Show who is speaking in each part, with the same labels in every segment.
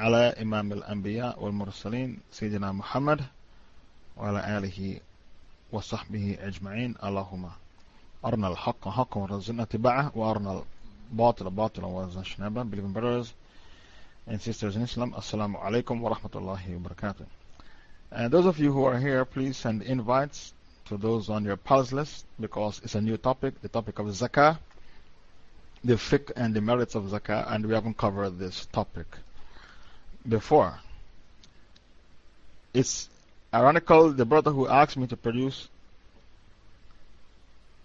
Speaker 1: على إمام الأنبياء والمرسلين سيدنا محمد وعلى آله وصحبه أجمعين اللهم أرنا الحق حقا ورزقنا اتباعه وأرنا الباطل باطلا ورزقنا اجتنابه believing brothers and sisters in Islam Assalamu alaikum wa rahmatullahi wa barakatuh and those of you who are here please send invites to those on your pulse list because it's a new topic the topic of zakah the fiqh and the merits of zakah and we haven't covered this topic before it's ironical the brother who asked me to produce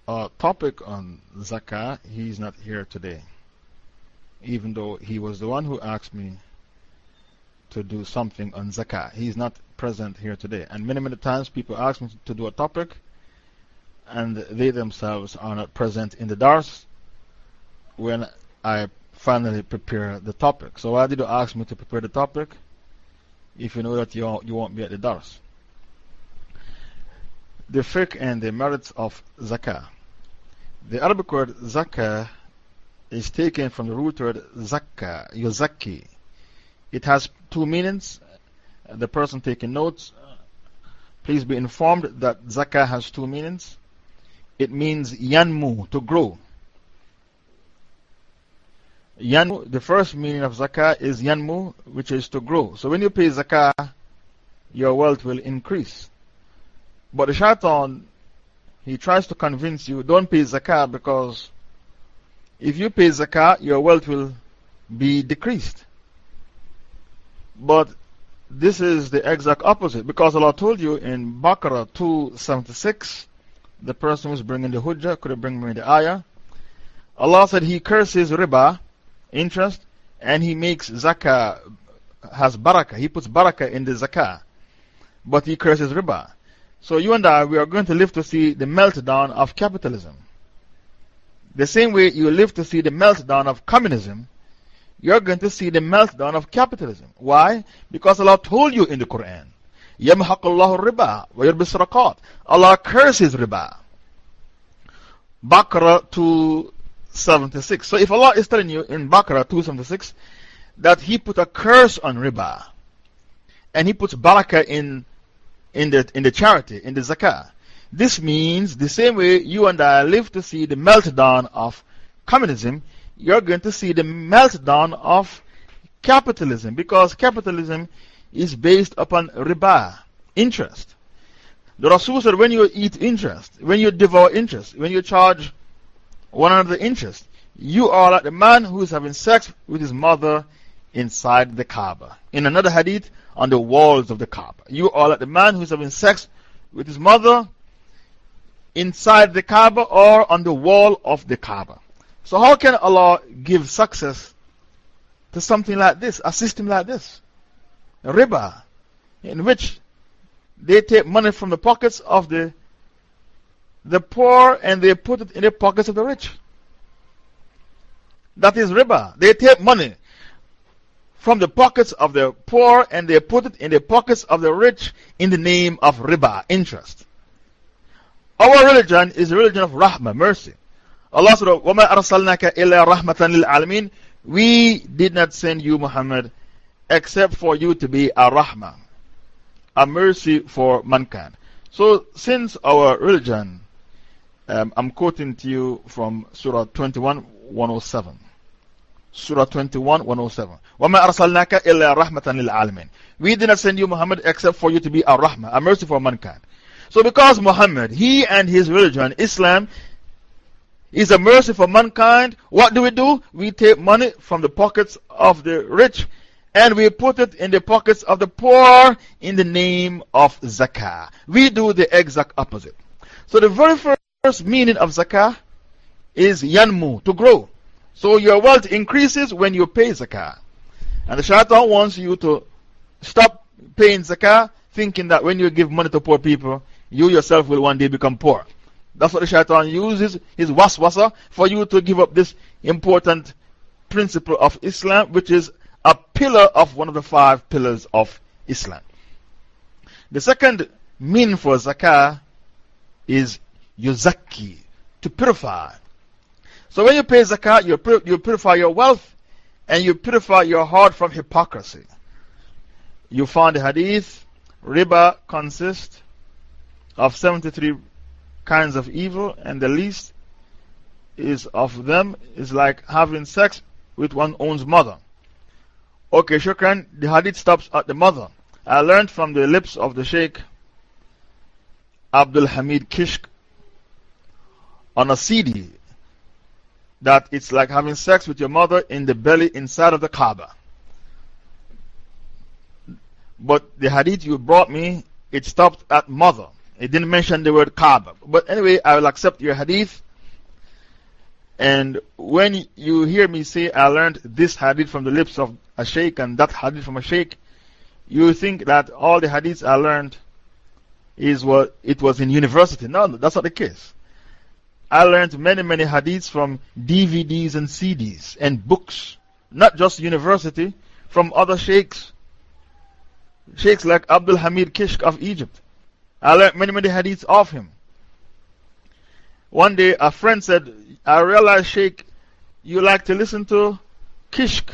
Speaker 1: a topic on zakah, he's not here today. Even though he was the one who asked me to do something on zakah. He's not present here today. And many, many times people ask me to do a topic and they themselves are not present in the dars when I finally prepare the topic. So, why did you ask me to prepare the topic if you know that you, you won't be at the dars? The fiqh and the merits of zakah. The Arabic word zakah is taken from the root word zakka, yuzakki. It has two meanings. The person taking notes, please be informed that zakah has two meanings. It means yanmu, to grow. Yanmu, the first meaning of zakah is yanmu, which is to grow. So when you pay zakah, your wealth will increase. But the shaitan he tries to convince you don't pay zakah because if you pay zakah, your wealth will be decreased. But this is the exact opposite because Allah told you in Baqarah 276, the person who's bringing the hujjah, could bring me the ayah. Allah said He curses riba, interest, and He makes zakah, has barakah. He puts barakah in the zakah, but He curses riba. So, you and I, we are going to live to see the meltdown of capitalism. The same way you live to see the meltdown of communism, you're going to see the meltdown of capitalism. Why? Because Allah told you in the Quran, يَمْحَقُ اللَّهُ الرِّبَى وَيُرْبِ الصَّدَقَاتِ Allah curses riba. Baqarah 276. So if Allah is telling you in Baqarah 276 that He put a curse on riba and He puts barakah in in the, in the charity, in the zakah. This means the same way you and I live to see the meltdown of communism, you're going to see the meltdown of capitalism because capitalism is based upon riba, interest. The Rasul said when you eat interest, when you devour interest, when you charge one another interest, you are like the man who is having sex with his mother inside the Kaaba. In another hadith, on the walls of the Kaaba. You are like the man who is having sex with his mother inside the Kaaba or on the wall of the Kaaba. So, how can Allah give success to something like this, a system like this? Riba, in which they take money from the pockets of the, the poor and they put it in the pockets of the rich. That is riba. They take money from the pockets of the poor and they put it in the pockets of the rich in the name of riba, interest. Our religion is a religion of rahmah, mercy. Allah said, وَمَا أَرْسَلْنَاكَ إِلَّا رَحْمَةً لِلْعَالَمِينَ We did not send you, Muhammad, except for you to be a rahmah, a mercy for mankind. So, since our religion, um, I'm quoting to you from Surah 21 107. Surah 21, 107. وَمَا أَرْسَلْنَاكَ إِلَّا رَحْمَةً لِلْعَالَمِينَ We did not send you Muhammad except for you to be a rahmah, a mercy for mankind. So because Muhammad, he and his religion, Islam, is a mercy for mankind, what do we do? We take money from the pockets of the rich and we put it in the pockets of the poor in the name of zakah. We do the exact opposite. So the very first meaning of zakah is yanmu, to grow. So your wealth increases when you pay zakah. And the shaitan wants you to stop paying zakah, thinking that when you give money to poor people, you yourself will one day become poor. That's what the shaitan uses, his waswasa, for you to give up this important principle of Islam, which is a pillar of one of the five pillars of Islam. The second meaning for zakah is yuzaki, to purify. So when you pay zakat, you, you purify your wealth and you purify your heart from hypocrisy. you found the hadith riba consists of 73 kinds of evil, and the least is of them is like having sex with one's own mother. Okay, Shukran, the hadith stops at the mother. I learned from the lips of the Sheikh Abdul Hamid Kishk on a CD that it's like having sex with your mother in the belly inside of the Kaaba. But the hadith you brought me, it stopped at mother. It didn't mention the word Kaaba. But anyway, I will accept your hadith. And when you hear me say, I learned this hadith from the lips of a sheikh and that hadith from a sheikh, you think that all the hadiths I learned is what it was in university. No, that's not the case. I learned many, many hadiths from DVDs and CDs and books, not just university, from other sheikhs. Sheikhs like Abdul Hamid Kishk of Egypt. I learned many, many hadiths of him. One day, a friend said, I realized, Sheikh, you like to listen to Kishk.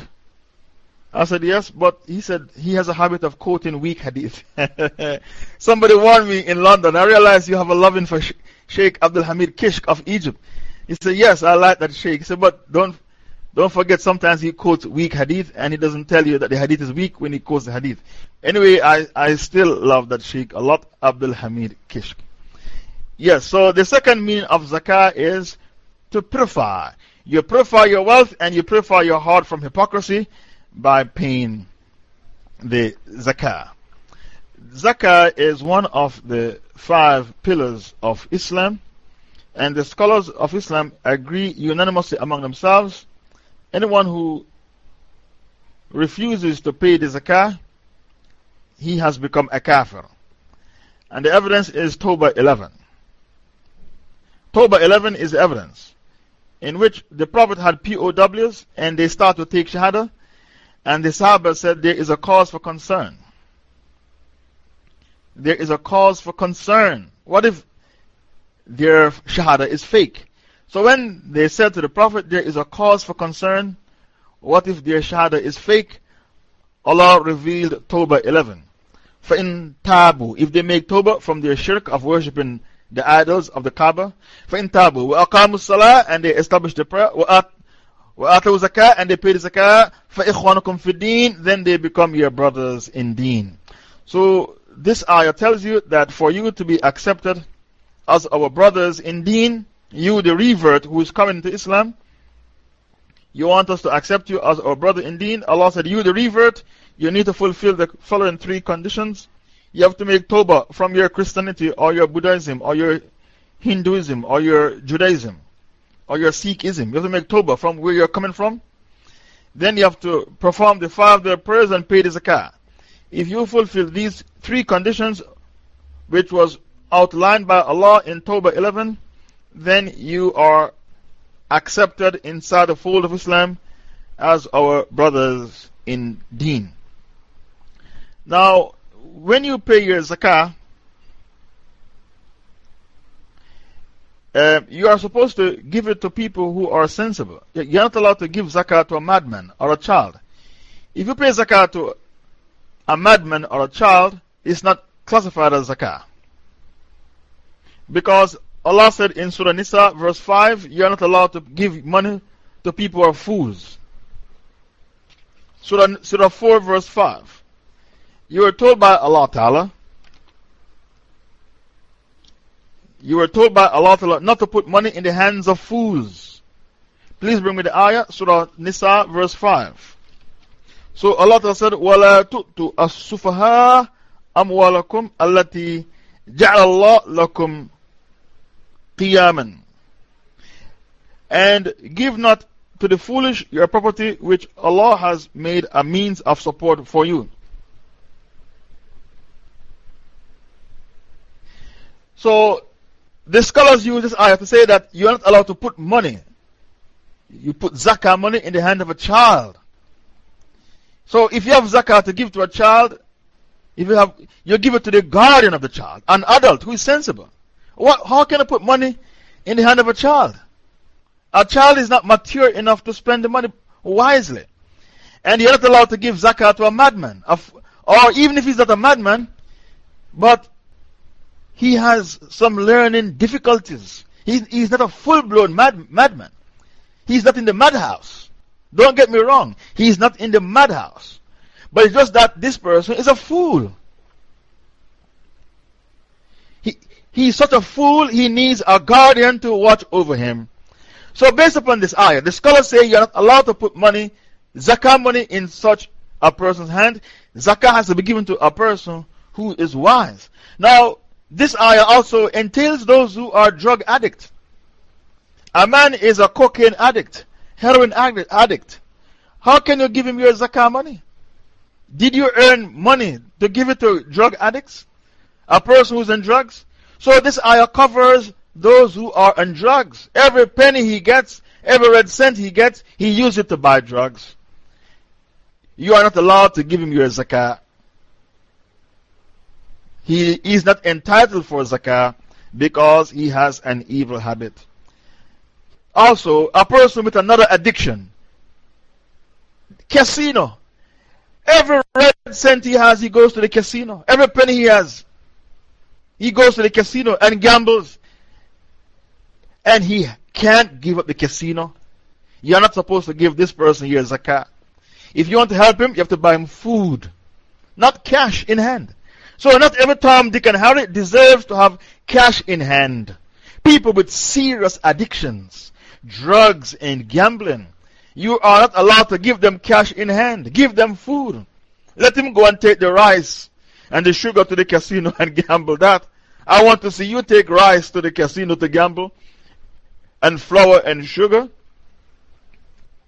Speaker 1: I said, yes, but he said he has a habit of quoting weak hadith. Somebody warned me in London. I realized you have a loving for Sheikh Abdul Hamid Kishk of Egypt. He said, yes, I like that Sheikh. He said, but don't, don't forget sometimes he quotes weak hadith and he doesn't tell you that the hadith is weak when he quotes the hadith. Anyway, I, I still love that Sheikh a lot, Abdul Hamid Kishk. Yes, so the second meaning of zakah is to purify. You purify your wealth and you purify your heart from hypocrisy by paying the zakah. Zakah is one of the five pillars of Islam, and the scholars of Islam agree unanimously among themselves anyone who refuses to pay the zakah, he has become a kafir. And the evidence is Tawbah 11. Tawbah 11 is evidence in which the Prophet had POWs and they start to take Shahada and the Sahaba said there is a cause for concern. There is a cause for concern. What if their Shahada is fake? So when they said to the Prophet there is a cause for concern, what if their Shahada is fake? Allah revealed Tawbah 11. فَإِن tabu, If they make Tawbah from their shirk of worshipping the idols of the Kaaba, فَإِن تَابُوا وَأَقَامُوا الصَّلَاةِ And they establish the prayer, وَآتَوْا zakah and they pay the zakah, فَإِخْوَانُكُمْ فِي الدِّينِ Then they become your brothers in deen. So this ayah tells you that for you to be accepted as our brothers in deen, you the revert who is coming to Islam, you want us to accept you as our brother in deen. Allah said, You the revert, you need to fulfill the following three conditions. You have to make Tawbah from your Christianity or your Buddhism or your Hinduism or your Judaism or your Sikhism. You have to make Tawbah from where you're coming from. Then you have to perform the five day prayers and pay the zakah. If you fulfill these three conditions, which was outlined by Allah in Tawbah 11, then you are accepted inside the fold of Islam as our brothers in deen. Now, when you pay your zakah, uh, you are supposed to give it to people who are sensible. You're not allowed to give zakat to a madman or a child. If you pay zakat to a madman or a child, it's not classified as zakat. Because Allah said in Surah Nisa, verse 5, you are not allowed to give money to people who are fools. Surah, Surah 4, verse 5. You were told by Allah Ta'ala, you were told by Allah Ta'ala not to put money in the hands of fools. Please bring me the ayah, Surah Nisa, verse 5. So Allah Ta'ala said, وَلَا تُؤْتُوا السُّفَهَاءَ أَمْوَالَكُمْ الَّتِي جَعَلَ اللَّهُ لَكُمْ qiyaman. And give not to the foolish your property which Allah has made a means of support for you. So, the scholars use this ayah to say that you are not allowed to put money. You put zakah money in the hand of a child. So, if you have zakah to give to a child, if you, have, you give it to the guardian of the child, an adult who is sensible. What, how can I put money in the hand of a child? A child is not mature enough to spend the money wisely. And you're not allowed to give zakah to a madman, Or even if he's not a madman, but he has some learning difficulties. He's, he's not a full blown mad, madman. He's not in the madhouse. Don't get me wrong. He's not in the madhouse. But it's just that this person is a fool. He, he's such a fool, he needs a guardian to watch over him. So, based upon this ayah, the scholars say you're not allowed to put money, zakah money, in such a person's hand. Zakah has to be given to a person who is wise. Now, this ayah also entails those who are drug addicts. A man is a cocaine addict, heroin addict. How can you give him your zakah money? Did you earn money to give it to drug addicts? A person who's in drugs? So this ayah covers those who are on drugs. Every penny he gets, every red cent he gets, he uses it to buy drugs. You are not allowed to give him your zakah. He is not entitled for zakah because he has an evil habit. Also, a person with another addiction. Casino. Every red cent he has, he goes to the casino. Every penny he has, he goes to the casino and gambles. And he can't give up the casino. You're not supposed to give this person your zakah. If you want to help him, you have to buy him food, not cash in hand. So, not every Tom, Dick, and Harry deserves to have cash in hand. People with serious addictions, drugs, and gambling, you are not allowed to give them cash in hand. Give them food. Let them go and take the rice and the sugar to the casino and gamble that. I want to see you take rice to the casino to gamble and flour and sugar.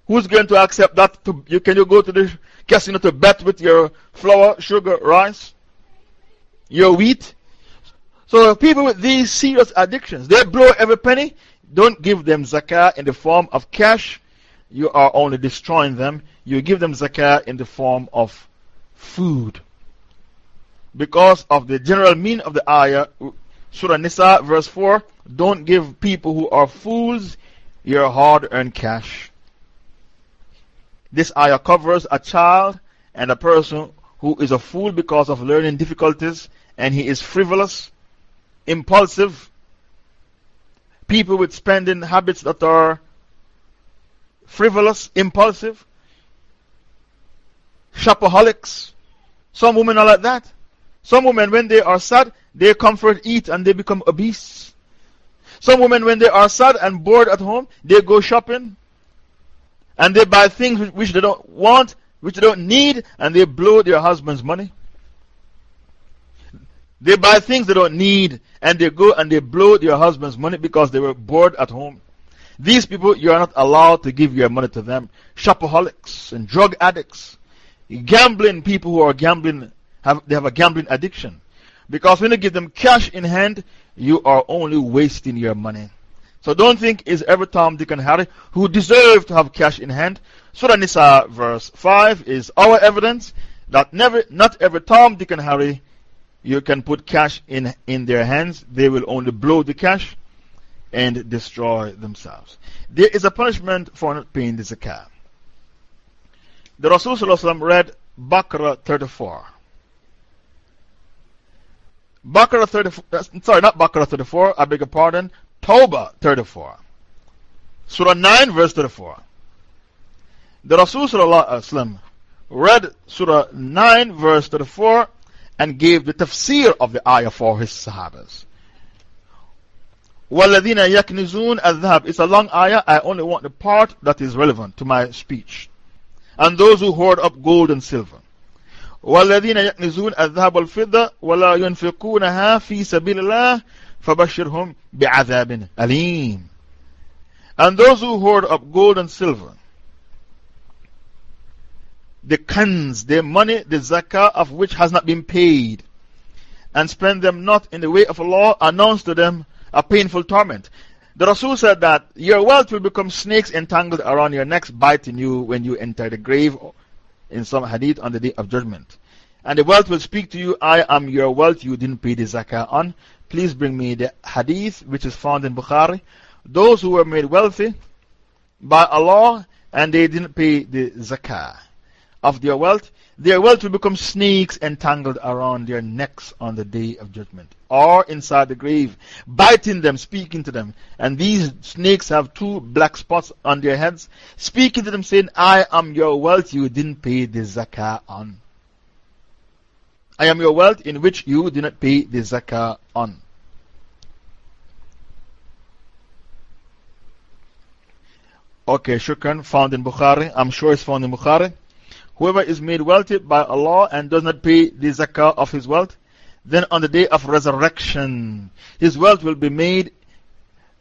Speaker 1: Who's going to accept that? To, you, can you go to the casino to bet with your flour, sugar, rice, your wheat? So, people with these serious addictions, they blow every penny. Don't give them zakah in the form of cash. You are only destroying them. You give them zakah in the form of food. Because of the general meaning of the ayah, Surah Nisa, verse 4 don't give people who are fools your hard earned cash. This ayah covers a child and a person who is a fool because of learning difficulties and he is frivolous, impulsive, people with spending habits that are frivolous, impulsive, shopaholics. Some women are like that. Some women, when they are sad, they comfort eat and they become obese. Some women, when they are sad and bored at home, they go shopping and they buy things which they don't want, which they don't need, and they blow their husband's money. They buy things they don't need and they go and they blow their husband's money because they were bored at home. These people, you are not allowed to give your money to them. Shopaholics and drug addicts, gambling people who are gambling, have, they have a gambling addiction. Because when you give them cash in hand, you are only wasting your money. So don't think it's every Tom, Dick, and Harry who deserve to have cash in hand. Surah Nisa, verse 5, is our evidence that never, not every Tom, Dick, and Harry you can put cash in, in their hands. They will only blow the cash and destroy themselves. There is a punishment for not paying the zakah. The Rasul read Baqarah 34. Baqarah 34, uh, sorry, not Baqarah 34, I beg your pardon, Tawbah 34. Surah 9, verse 34. The Rasul read Surah 9, verse 34 and gave the tafsir of the ayah for his Sahabas. وَالَّذِينَ يَكْنِزُونَ الذَّهَبِ It's a long ayah, I only want the part that is relevant to my speech. And those who hoard up gold and silver. والذين يكنزون الذهب والفضة ولا ينفقونها في سبيل الله فبشرهم بعذاب أليم And those who hoard up gold and silver, the cans, their money, the zakah of which has not been paid, and spend them not in the way of Allah, announce to them a painful torment. The Rasul said that your wealth will become snakes entangled around your necks, biting you when you enter the grave in some hadith on the day of judgment. And the wealth will speak to you, I am your wealth you didn't pay the zakah on. Please bring me the hadith which is found in Bukhari. Those who were made wealthy by Allah and they didn't pay the zakah. Of their wealth, their wealth will become snakes entangled around their necks on the day of judgment, or inside the grave, biting them, speaking to them. And these snakes have two black spots on their heads, speaking to them, saying, I am your wealth you didn't pay the zakah on. I am your wealth in which you did not pay the zakah on. Okay, shukran, found in Bukhari. I'm sure it's found in Bukhari. Whoever is made wealthy by Allah and does not pay the zakah of his wealth, then on the day of resurrection, his wealth will be made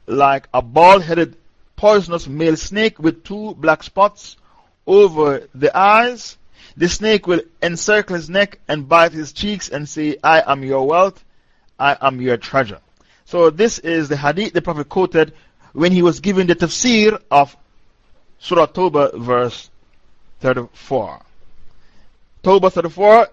Speaker 1: like a bald headed poisonous male snake with two black spots over the eyes. The snake will encircle his neck and bite his cheeks and say, I am your wealth, I am your treasure. So, this is the hadith the Prophet quoted when he was giving the tafsir of Surah Tawbah, verse 34. Tawbah 34,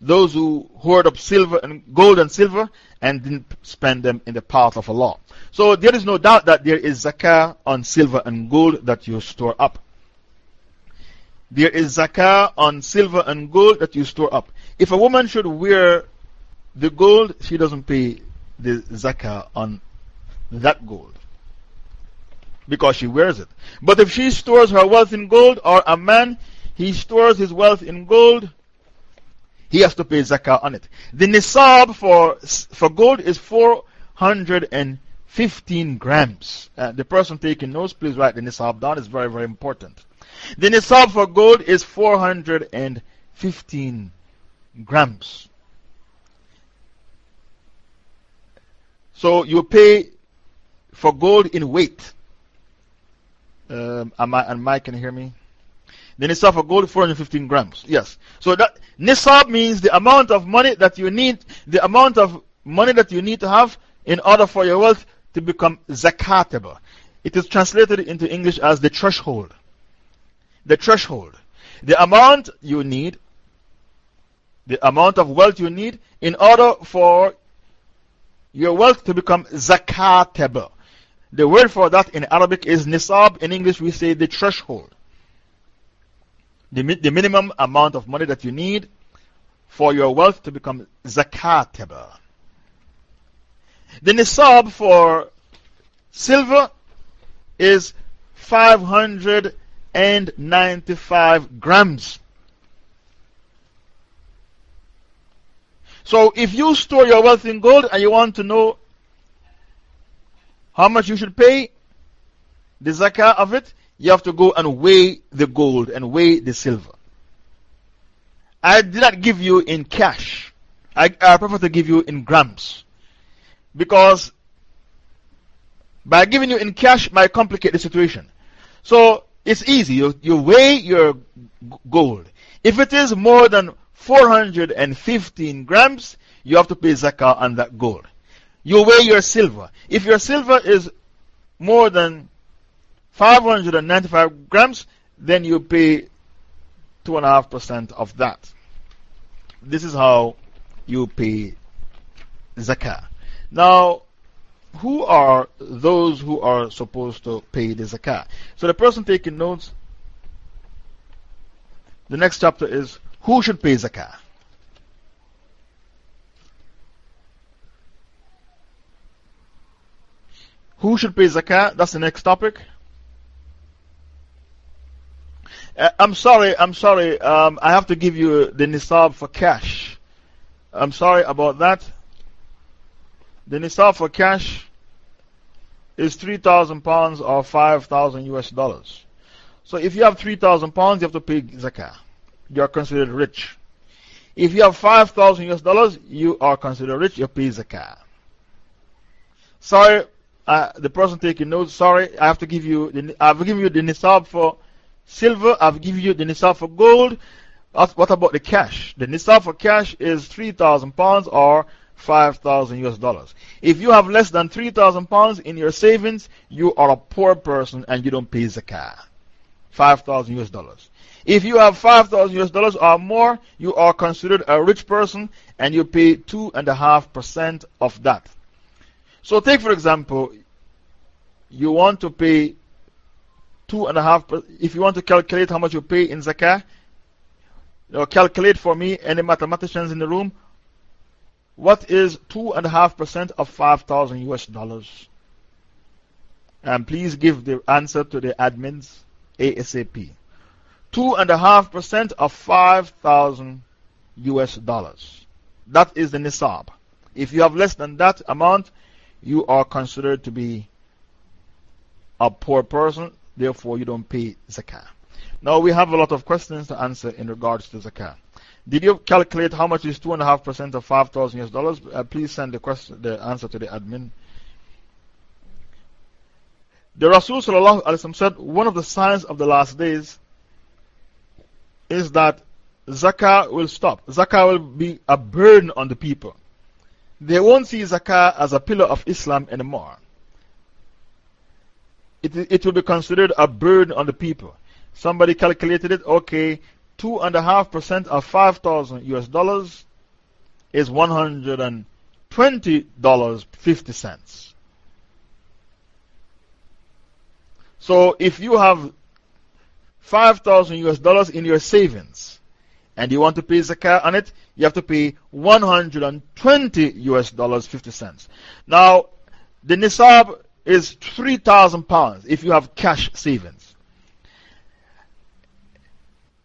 Speaker 1: those who hoard up silver and gold and silver and didn't spend them in the path of Allah. So there is no doubt that there is zakah on silver and gold that you store up. There is zakah on silver and gold that you store up. If a woman should wear the gold, she doesn't pay the zakah on that gold because she wears it. But if she stores her wealth in gold, or a man, he stores his wealth in gold, he has to pay zakah on it. The nisab for, for gold is 415 grams. Uh, the person taking notes, please write the nisab down, it's very, very important. The nisab for gold is 415 grams. So you pay for gold in weight. Um, am I, and Mike can hear me? The nisab for gold, 415 grams. Yes. So that nisab means the amount of money that you need, the amount of money that you need to have in order for your wealth to become zakatable. It is translated into English as the threshold. The threshold. The amount you need, the amount of wealth you need in order for your wealth to become zakatable. The word for that in Arabic is nisab. In English, we say the threshold. The, the minimum amount of money that you need for your wealth to become zakatable. The nisab for silver is 595 grams. So if you store your wealth in gold and you want to know how much you should pay, the zakah of it, you have to go and weigh the gold and weigh the silver. I did not give you in cash. I, I prefer to give you in grams. Because by giving you in cash might complicate the situation. So it's easy. You, you weigh your gold. If it is more than 415 grams, you have to pay zakah on that gold you weigh your silver. If your silver is more than 595 grams, then you pay 2.5% of that. This is how you pay zakah. Now, who are those who are supposed to pay the zakah? So, the person taking notes, the next chapter is who should pay zakah? Who should pay zakat? That's the next topic. Uh, I'm sorry, I'm sorry. Um, I have to give you the nisab for cash. I'm sorry about that. The nisab for cash is 3,000 pounds or 5,000 US dollars. So if you have 3,000 pounds, you have to pay zakah. You are considered rich. If you have 5,000 US dollars, you are considered rich, you pay zakah. Sorry, uh, the person taking notes, sorry, I have to give you, the, I've given you the nisab for silver, I've given you the nisab for gold. What about the cash? The nisab for cash is 3,000 pounds or 5,000 US dollars. If you have less than 3,000 pounds in your savings, you are a poor person and you don't pay zakah. 5,000 US dollars. If you have 5,000 US dollars or more, you are considered a rich person and you pay 2.5% of that. So, take for example, you want to pay two and a half, if you want to calculate how much you pay in zakah, you know, calculate for me, any mathematicians in the room, what is two and a half percent of 5,000 US dollars? And please give the answer to the admins ASAP. Two and a half percent of 5,000 US dollars. That is the nisab. If you have less than that amount, you are considered to be a poor person, therefore you don't pay zakah. Now we have a lot of questions to answer in regards to zakah. Did you calculate how much is 2.5% of 5,000 US dollars? Uh, please send the, question, the answer to the admin. The Rasul said one of the signs of the last days is that zakah will stop. Zakah will be a burden on the people. They won't see zakah as a pillar of Islam anymore. It, it will be considered a burden on the people. Somebody calculated it, okay, 2.5% of 5,000 US dollars is $120.50. So if you have 5,000 US dollars in your savings and you want to pay zakat on it, you have to pay 120 US dollars 50 cents. Now, the nisab is 3,000 pounds if you have cash savings.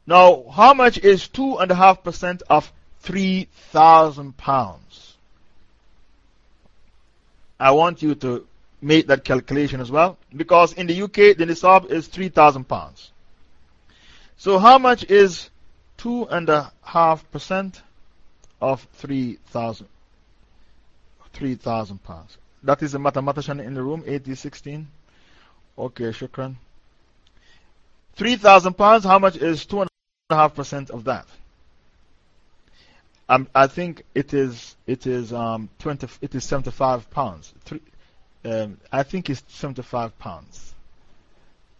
Speaker 1: Now, how much is 2.5% of 3,000 pounds? I want you to make that calculation as well because in the UK the nisab is 3,000 pounds. So, how much is 2.5% of 3,000 3,000 pounds? That is a mathematician in the room, 8016. Okay, shukran. 3,000 pounds, how much is 2.5% of that? Um, I think it is, it is, um, 20, it is 75 pounds. Three, um, I think it's 75 pounds.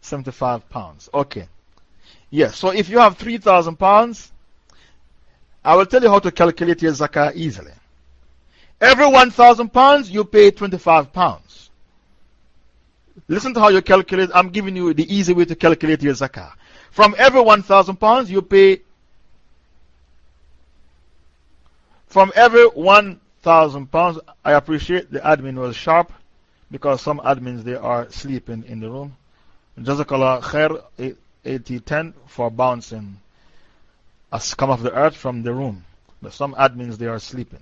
Speaker 1: 75 pounds. Okay. Yes, so if you have 3,000 pounds, I will tell you how to calculate your zakah easily. Every 1,000 pounds, you pay 25 pounds. Listen to how you calculate. I'm giving you the easy way to calculate your zakah. From every 1,000 pounds, you pay. From every 1,000 pounds, I appreciate the admin was sharp because some admins they are sleeping in the room. Jazakallah khair 8010 for bouncing a scum of the earth from the room. But some admins they are sleeping.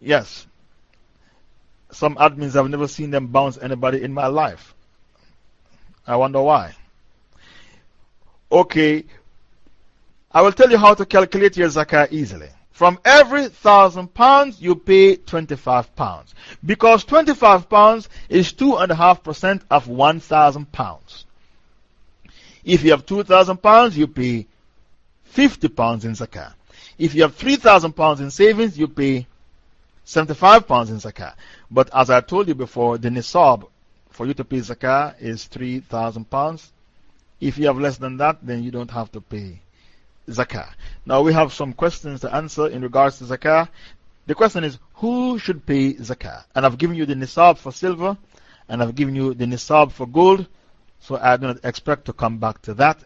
Speaker 1: Yes. Some admins, I've never seen them bounce anybody in my life. I wonder why. Okay. I will tell you how to calculate your zakah easily. From every thousand pounds, you pay 25 pounds. Because 25 pounds is 2.5% of 1,000 pounds. If you have 2,000 pounds, you pay 50 pounds in zakah. If you have 3,000 pounds in savings, you pay 75 pounds in zakah. But as I told you before, the nisab for you to pay zakah is 3,000 pounds. If you have less than that, then you don't have to pay zakah. Now we have some questions to answer in regards to zakah. The question is, who should pay zakah? And I've given you the nisab for silver, and I've given you the nisab for gold, so I do not expect to come back to that.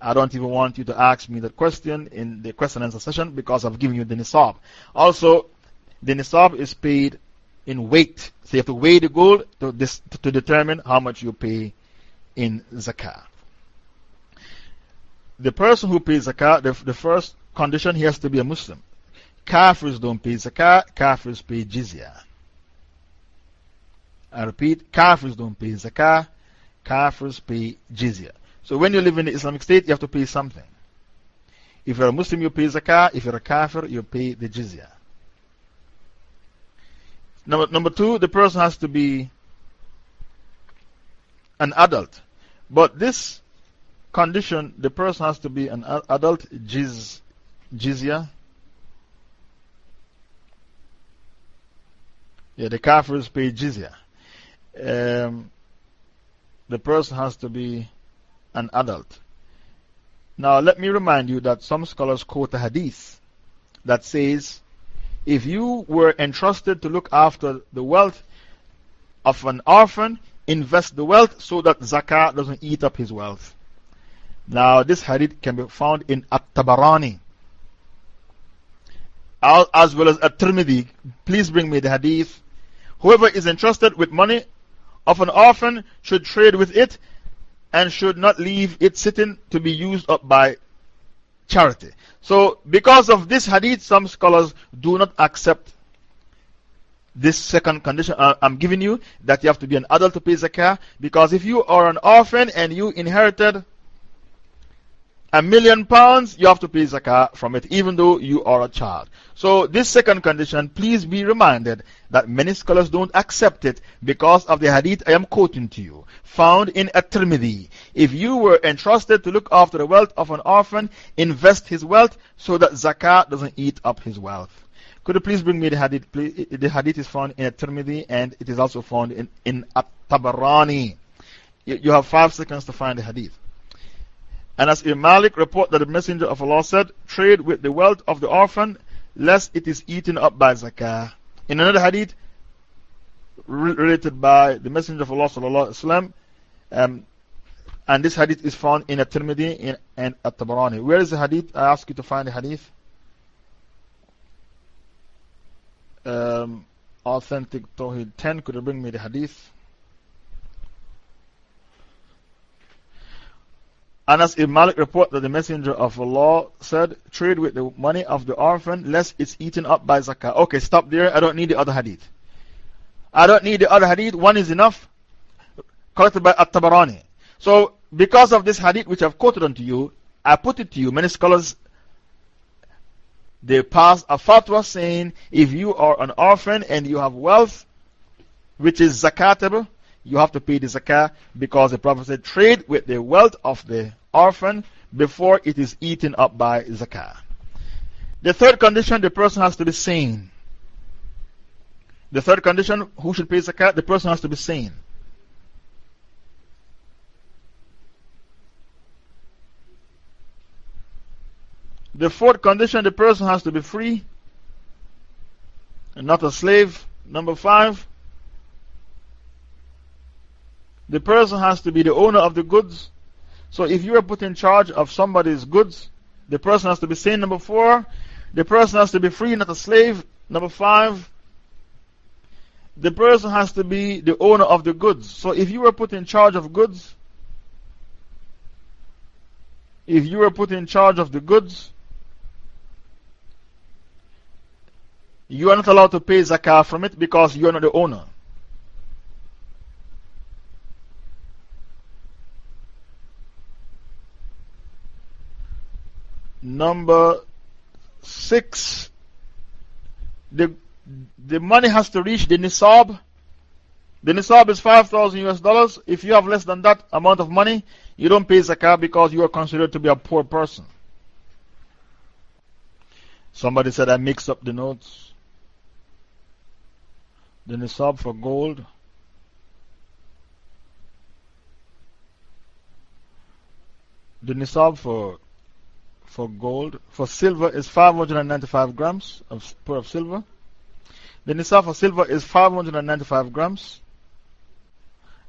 Speaker 1: I don't even want you to ask me that question in the question and answer session because I've given you the nisab. Also, the nisab is paid in weight. So you have to weigh the gold to, this, to determine how much you pay in zakah. The person who pays zakah, the, the first condition, he has to be a Muslim. Kafirs don't pay zakah, Kafirs pay jizya. I repeat, Kafirs don't pay zakah, Kafirs pay jizya. So when you live in the Islamic State, you have to pay something. If you're a Muslim, you pay zakah. If you're a Kafir, you pay the jizya. Number, number two, the person has to be an adult. But this condition, the person has to be an adult, jiz, jizya. Yeah, the kafirs pay jizya. Um, the person has to be an adult. Now, let me remind you that some scholars quote a hadith that says, if you were entrusted to look after the wealth of an orphan invest the wealth so that zakah doesn't eat up his wealth. Now, this hadith can be found in At-Tabarani as well as At-Tirmidhi. Please bring me the hadith. Whoever is entrusted with money of an orphan should trade with it and should not leave it sitting to be used up by charity. So, because of this hadith, some scholars do not accept this second condition uh, I'm giving you that you have to be an adult to pay zakah. Because if you are an orphan and you inherited a million pounds, you have to pay zakah from it, even though you are a child. So, this second condition, please be reminded that many scholars don't accept it because of the hadith I am quoting to you, found in At-Tirmidhi. If you were entrusted to look after the wealth of an orphan, invest his wealth so that zakah doesn't eat up his wealth. Could you please bring me the hadith? Please? The hadith is found in At-Tirmidhi and it is also found in, in At-Tabarani. You have five seconds to find the hadith. Anas ibn Malik report that the Messenger of Allah said, Trade with the wealth of the orphan, lest it is eaten up by zakah. In another hadith, related by the Messenger of Allah, sallallahu um, and this hadith is found in At-Tirmidhi and At-Tabarani. Where is the hadith? I ask you to find the hadith. Um, authentic Tawheed 10. Could you bring me the hadith? Anas ibn Malik report that the Messenger of Allah said, Trade with the money of the orphan, lest it's eaten up by zakah. Okay, stop there. I don't need the other hadith. I don't need the other hadith. One is enough. Collected by At Tabarani. So, because of this hadith which I've quoted unto you, I put it to you. Many scholars they pass a fatwa saying if you are an orphan and you have wealth which is zakatable, you have to pay the zakah because the Prophet said, trade with the wealth of the orphan before it is eaten up by zakah. The third condition, the person has to be sane. The third condition, who should pay zakah? The person has to be sane. The fourth condition, the person has to be free and not a slave. Number five, the person has to be the owner of the goods. So if you are put in charge of somebody's goods, the person has to be sane. Number four, the person has to be free, not a slave. Number five, the person has to be the owner of the goods. So if you were put in charge of goods, if you were put in charge of the goods, you are not allowed to pay zakah from it because you are not the owner. Number six, the, the money has to reach the nisab. The nisab is 5,000 US dollars. If you have less than that amount of money, you don't pay zakah because you are considered to be a poor person. Somebody said I mixed up the notes. The nisab for gold. The nisab for for gold. For silver is 595 grams of per of silver. The nisab for silver is 595 grams.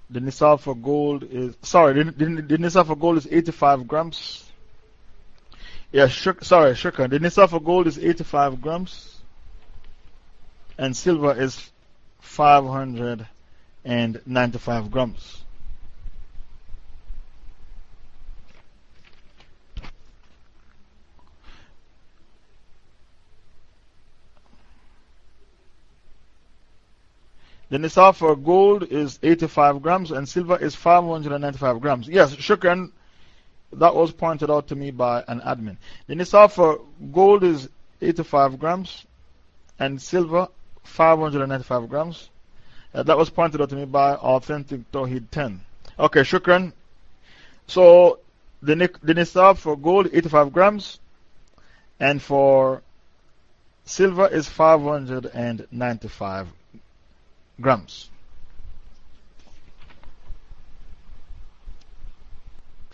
Speaker 1: The nisab for gold is, sorry, the, the, the for gold is 85 grams. Yeah, sorry, shukr. The nisab for gold is 85 grams. And silver is 595 grams. The nisab for gold is 85 grams and silver is 595 grams. Yes, shukran. That was pointed out to me by an admin. The nisab for gold is 85 grams and silver 595 grams. Uh, that was pointed out to me by Authentic Tawheed 10. Okay, shukran. So the, the for gold 85 grams and for silver is 595 grams.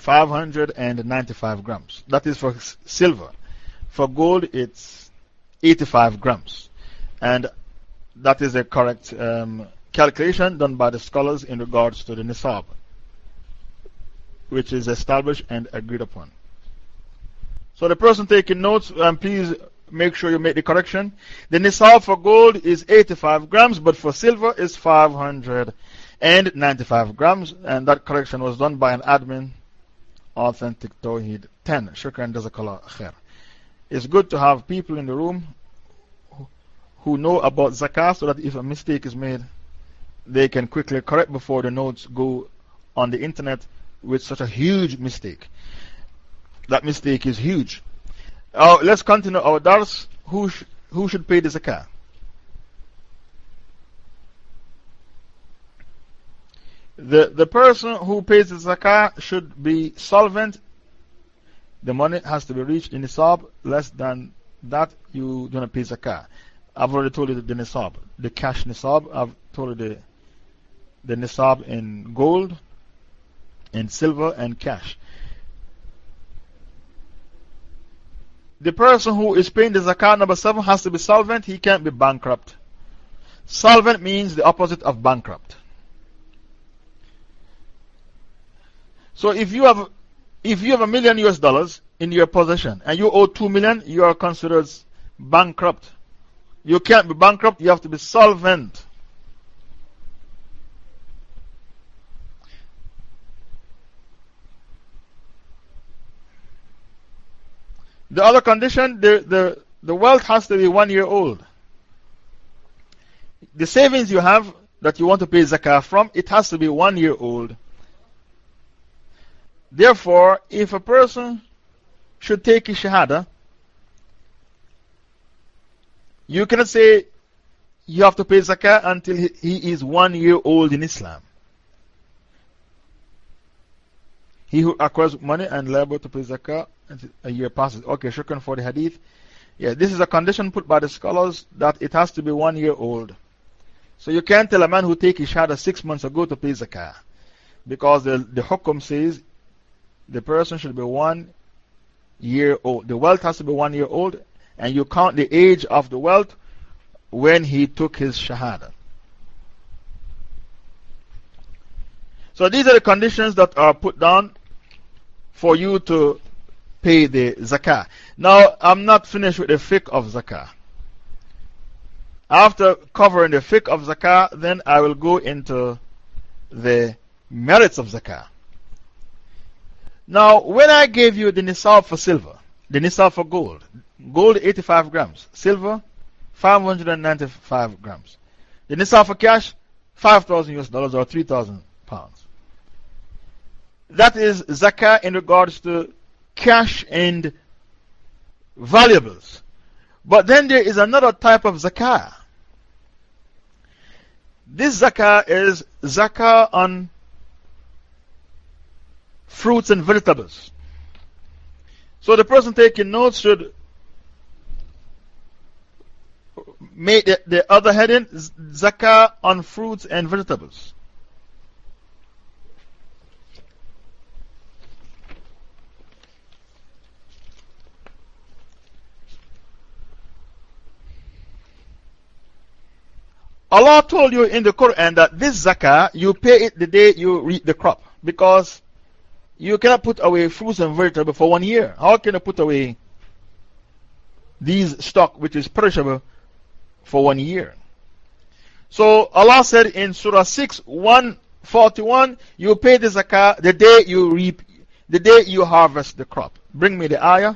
Speaker 1: 595 grams. That is for silver. For gold, it's 85 grams. And that is a correct um, calculation done by the scholars in regards to the nisab, which is established and agreed upon. So, the person taking notes, um, please make sure you make the correction. The nisab for gold is 85 grams, but for silver is 595 grams, and that correction was done by an admin, Authentic Tawheed 10. Shukran Jazakallah khair. It's good to have people in the room who know about zakah so that if a mistake is made, they can quickly correct before the notes go on the internet with such a huge mistake. That mistake is huge. Uh, let's continue our dars. Who, sh who should pay the zakah? The, the person who pays the zakah should be solvent. The money has to be reached in nisab. Less than that, you do not pay zakah. I've already told you the nisab, the cash nisab. I've told you the, the nisab in gold, in silver, and cash. The person who is paying the zakat number seven has to be solvent, he can't be bankrupt. Solvent means the opposite of bankrupt. So if you have, if you have a million US dollars in your possession and you owe two million, you are considered bankrupt. You can't be bankrupt, you have to be solvent. The other condition, the, the, the wealth has to be one year old. The savings you have that you want to pay zakah from, it has to be one year old. Therefore, if a person should take his shahada, you cannot say you have to pay zakah until he, he is one year old in Islam. He who acquires money and liable to pay zakah a year passes. Okay, shukran for the hadith. Yeah, this is a condition put by the scholars that it has to be one year old. So you can't tell a man who take his shahada six months ago to pay zakah. Because the, the hukum says the person should be one year old. The wealth has to be one year old, and you count the age of the wealth when he took his shahada. So these are the conditions that are put down for you to pay the zakah. Now, I'm not finished with the fiqh of zakah. After covering the fiqh of zakah, then I will go into the merits of zakah. Now, when I gave you the nisab for silver, the nisab for gold, gold 85 grams, silver 595 grams. The nisab for cash, 5,000 US dollars or 3,000 pounds. That is zakah in regards to cash and valuables. But then there is another type of zakah. This zakah is zakah on fruits and vegetables. So the person taking notes should make the, the other heading zakah on fruits and vegetables. Allah told you in the Quran that this zakah, you pay it the day you reap the crop. Because you cannot put away fruits and vegetables for one year. How can you put away these stock, which is perishable, for one year? So Allah said in Surah 6, 141, you pay the zakah the day you reap, the day you harvest the crop. Bring me the ayah.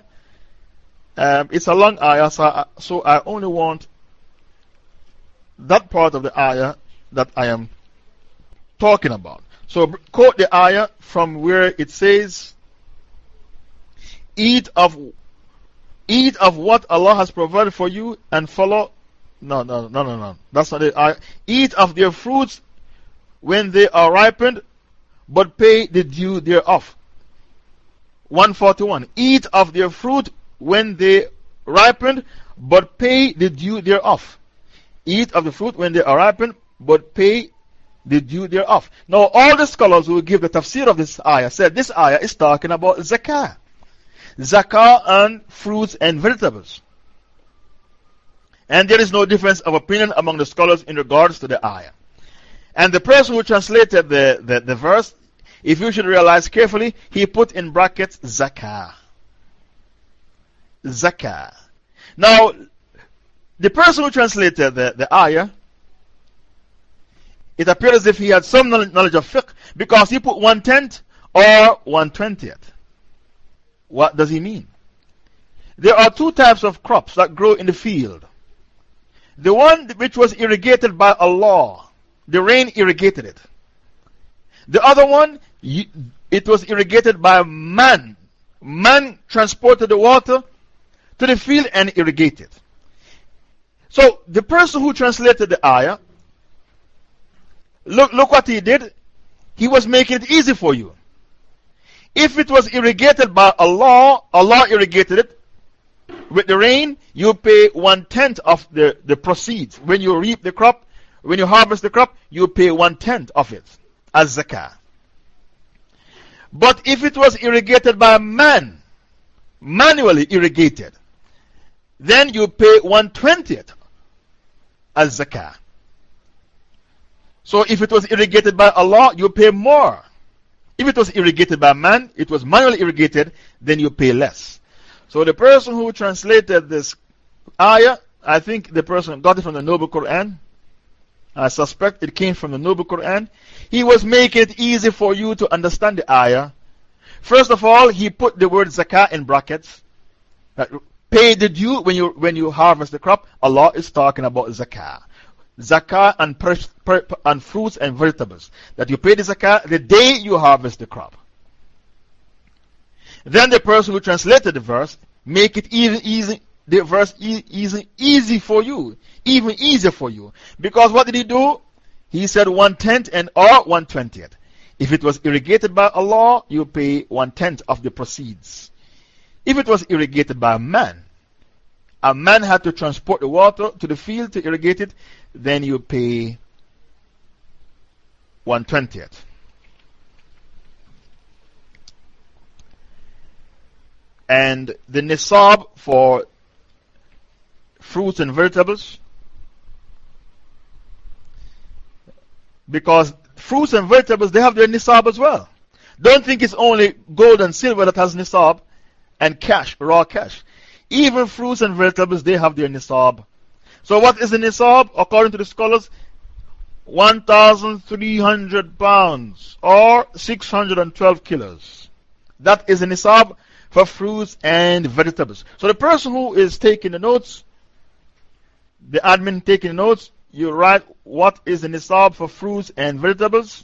Speaker 1: Um, it's a long ayah, so I, so I only want that part of the ayah that I am talking about. So, quote the ayah from where it says, Eat of, eat of what Allah has provided for you and follow. No, no, no, no, no. That's not ayah. Eat of their fruits when they are ripened, but pay the due thereof. 141. Eat of their fruit when they ripened, but pay the due thereof. Eat of the fruit when they are ripened, but pay the due thereof. Now, all the scholars who give the tafsir of this ayah said this ayah is talking about zakah. Zakah on fruits and vegetables. And there is no difference of opinion among the scholars in regards to the ayah. And the person who translated the, the, the verse, if you should realize carefully, he put in brackets zakah. Zakah. Now, the person who translated the, the ayah, it appears as if he had some knowledge of fiqh because he put one tenth or one twentieth. What does he mean? There are two types of crops that grow in the field. The one which was irrigated by Allah, the rain irrigated it. The other one, it was irrigated by man. Man transported the water to the field and irrigated. So the person who translated the ayah, look, look what he did. He was making it easy for you. If it was irrigated by Allah, Allah irrigated it with the rain, you pay one tenth of the, the proceeds. When you reap the crop, when you harvest the crop, you pay one tenth of it as zakah. But if it was irrigated by a man, manually irrigated, then you pay one twentieth as zakah. So if it was irrigated by Allah, you pay more. If it was irrigated by man, it was manually irrigated, then you pay less. So the person who translated this ayah, I think the person got it from the Noble Quran. I suspect it came from the Noble Quran. He was making it easy for you to understand the ayah. First of all, he put the word zakah in brackets. Pay the due when you, when you harvest the crop. Allah is talking about zakah. Zakah and, and fruits and vegetables. That you pay the zakah the day you harvest the crop. Then the person who translated the verse make it even easy, the verse easy, easy for you, even easier for you. Because what did he do? He said one tenth and or one twentieth. If it was irrigated by Allah, you pay one tenth of the proceeds. If it was irrigated by a man, a man had to transport the water to the field to irrigate it, then you pay one twentieth. And the nisab for fruits and vegetables, because fruits and vegetables, they have their nisab as well. Don't think it's only gold and silver that has nisab and cash, raw cash. Even fruits and vegetables, they have their nisab. So, what is the nisab? According to the scholars, 1,300 pounds or 612 kilos. That is the nisab for fruits and vegetables. So, the person who is taking the notes, the admin taking the notes, you write what is the nisab for fruits and vegetables.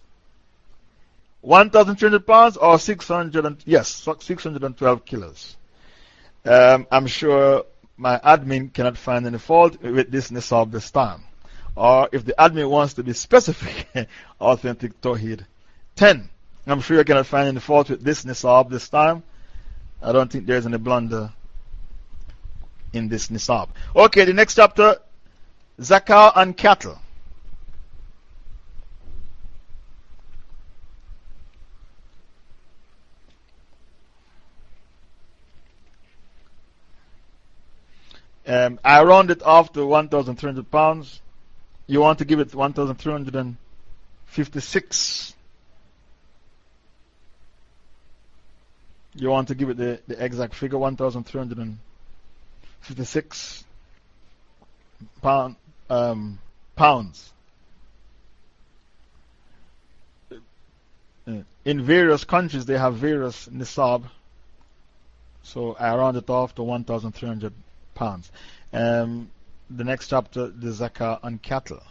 Speaker 1: 1,300 pounds or 600 yes, 612 kilos. Um, I'm sure my admin cannot find any fault with this nisab this time. Or if the admin wants to be specific, authentic Tawheed 10. I'm sure you cannot find any fault with this nisab this time. I don't think there's any blunder in this nisab. Okay, the next chapter Zakah and cattle. Um, I round it off to 1,300 pounds. You want to give it 1,356. You want to give it the, the exact figure 1,356 pound, um, pounds. In various countries, they have various nisab. So I round it off to 1,300 pounds. Um, the next chapter, the zakah on cattle.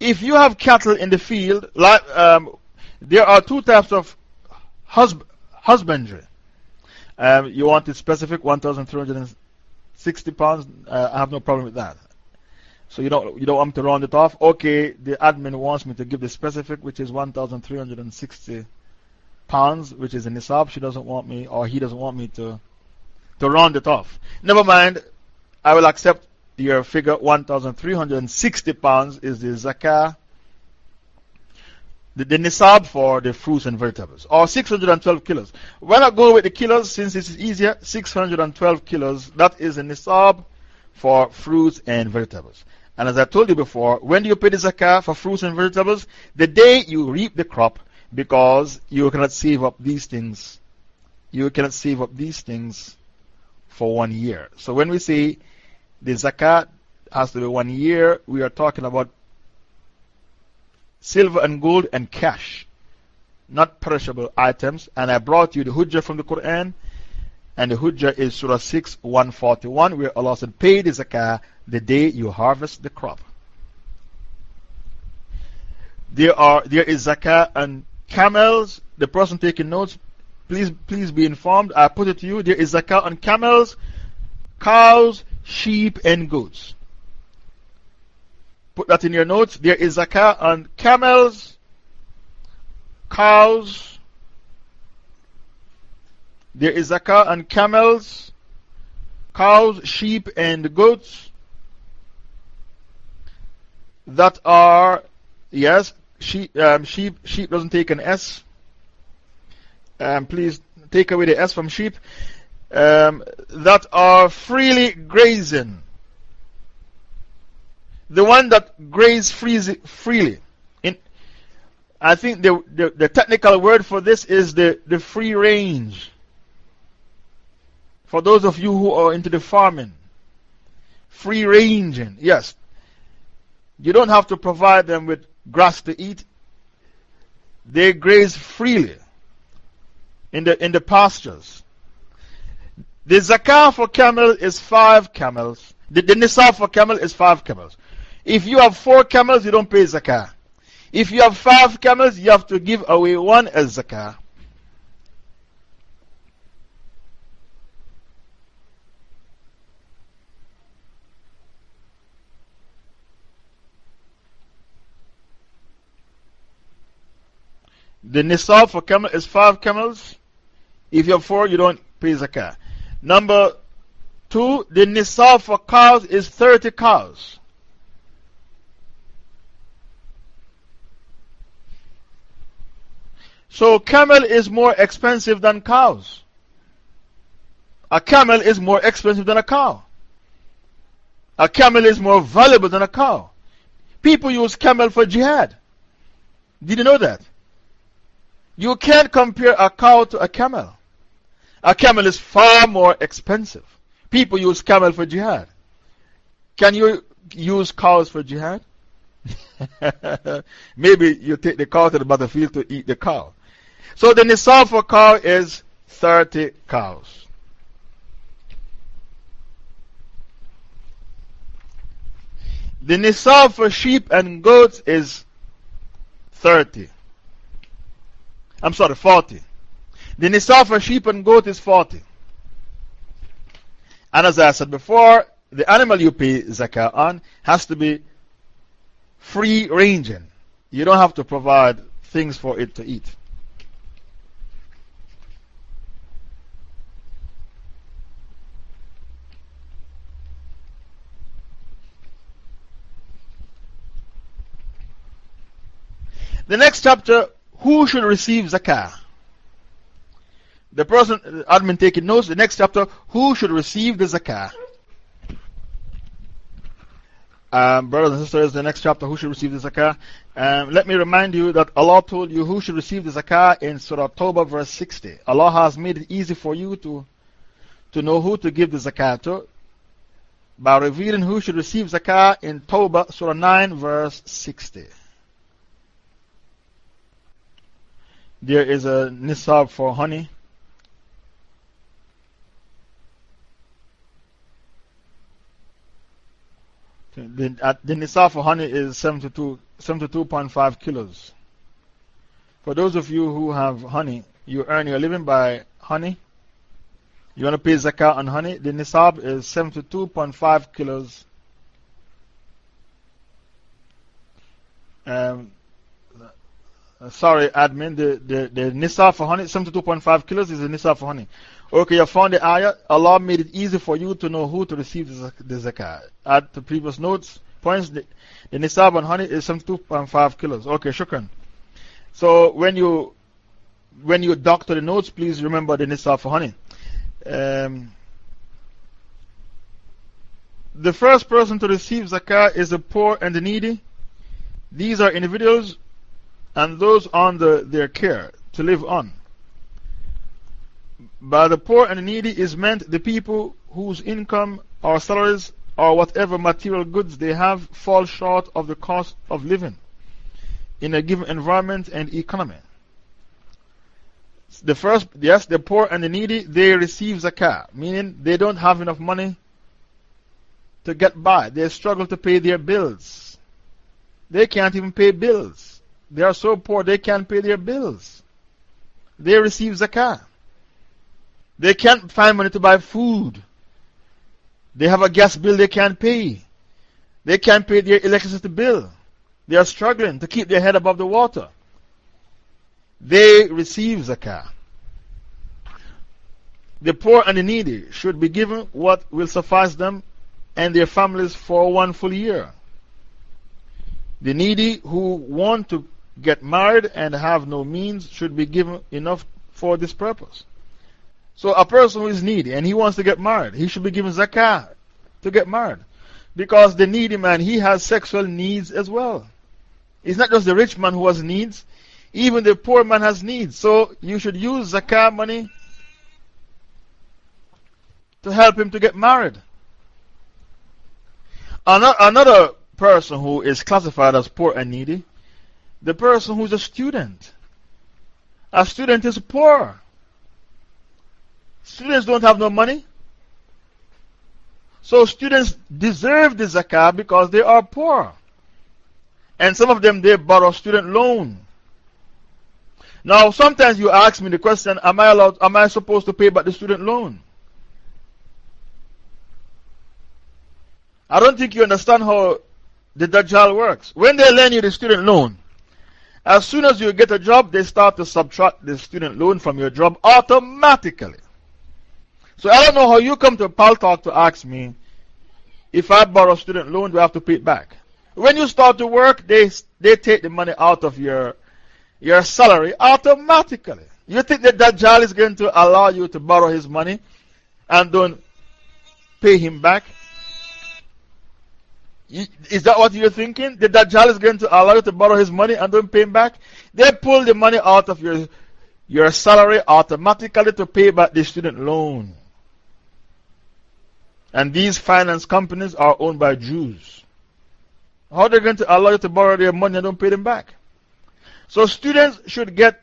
Speaker 1: If you have cattle in the field, like, um, there are two types of husb husbandry. Um, you want it specific 1,360 pounds, uh, I have no problem with that. So you don't, you don't want me to round it off. Okay, the admin wants me to give the specific, which is 1,360 pounds, which is a nisab. She doesn't want me, or he doesn't want me to to round it off. Never mind, I will accept your figure 1,360 pounds is the zakah, the, the nisab for the fruits and vegetables, or 612 kilos. Why not go with the kilos since this is easier? 612 kilos, that is the nisab for fruits and vegetables. And as I told you before, when do you pay the zakah for fruits and vegetables? The day you reap the crop, because you cannot save up these things. You cannot save up these things for one year. So when we say the zakat has to be one year, we are talking about silver and gold and cash, not perishable items. And I brought you the Hujjah from the Quran, and the Hujjah is Surah 6 141, where Allah said, Pay the zakah the day you harvest the crop. There, are, there is zakah and camels. The person taking notes, please, please be informed. I put it to you. There is zakah on camels, cows, sheep, and goats. Put that in your notes. There is zakah on camels, cows. There is zakah on camels, cows, sheep, and goats that are, yes, sheep, um, sheep, sheep doesn't take an S. Um, please take away the S from sheep. Um, that are freely grazing. The one that graze freely. In, I think the, the, the technical word for this is the, the free range. For those of you who are into the farming, free ranging, yes. You don't have to provide them with grass to eat. They graze freely in the, in the pastures. The zakah for camel is five camels. The, the nisab for camel is five camels. If you have four camels, you don't pay zakah. If you have five camels, you have to give away one as zakah. The nisab for camel is five camels. If you're four, you don't pay zakah. Number two, the nisab for cows is 30 cows. So, camel is more expensive than cows. A camel is more expensive than a cow. A camel is more valuable than a cow. People use camel for jihad. Did you know that? You can't compare a cow to a camel. A camel is far more expensive. People use camel for jihad. Can you use cows for jihad? Maybe you take the cow to the battlefield to eat the cow. So the nisab for cow is 30 cows. The nisab for sheep and goats is 30. I'm sorry, 40. The nisab for sheep and goat is 40. And as I said before, the animal you pay zakah on has to be free ranging. You don't have to provide things for it to eat. The next chapter who should receive zakah? The person, admin taking notes, the next chapter, who should receive the zakah? Um, brothers and sisters, the next chapter, who should receive the zakah? Um, let me remind you that Allah told you who should receive the zakah in Surah Tawbah, verse 60. Allah has made it easy for you to, to know who to give the zakah to by revealing who should receive zakah in Tawbah, Surah 9, verse 60. There is a nisab for honey. The, uh, the nisab for honey is 72.5 72 kilos. For those of you who have honey, you earn your living by honey. You want to pay zakah on honey? The nisab is 72.5 kilos. Um, sorry, admin, the, the, the nisab for honey, 72.5 kilos is the nisab for honey. Okay, you found the ayah. Allah made it easy for you to know who to receive the, zakah. Add to previous notes, points, the, the nisab on honey is 72.5 kilos. Okay, shukran. So when you, when you doctor the notes, please remember the nisab for honey. Um, the first person to receive zakah is the poor and the needy. These are individuals and those under their care to live on. By the poor and needy is meant the people whose income or salaries or whatever material goods they have fall short of the cost of living in a given environment and economy. The first, yes, the poor and the needy, they receive zakah, meaning they don't have enough money to get by. They struggle to pay their bills. They can't even pay bills. They are so poor they can't pay their bills. They receive zakah. They can't find money to buy food. They have a gas bill they can't pay. They can't pay their electricity bill. They are struggling to keep their head above the water. They receive zakah. The poor and the needy should be given what will suffice them and their families for one full year. The needy who want to get married and have no means should be given enough for this purpose. So, a person who is needy and he wants to get married, he should be given zakah to get married. Because the needy man, he has sexual needs as well. It's not just the rich man who has needs, even the poor man has needs. So, you should use zakah money to help him to get married. Another person who is classified as poor and needy, the person who's a student. A student is poor. Students don't have no money. So students deserve the zakah because they are poor. And some of them, they borrow student loan. Now, sometimes you ask me the question, am I allowed, am I supposed to pay back the student loan? I don't think you understand how the Dajjal works. When they lend you the student loan, as soon as you get a job, they start to subtract the student loan from your job automatically. So I don't know how you come to Paltalk to ask me if I borrow student loan, do I have to pay it back? When you start to work, they, they take the money out of your, your salary automatically. You think that Dajjal is going to allow you to borrow his money and don't pay him back? Is that what you're thinking? The Dajjal is going to allow you to borrow his money and don't pay him back? They pull the money out of your, your salary automatically to pay back the student loan. And these finance companies are owned by Jews. How are they going to allow you to borrow their money and don't pay them back? So students should get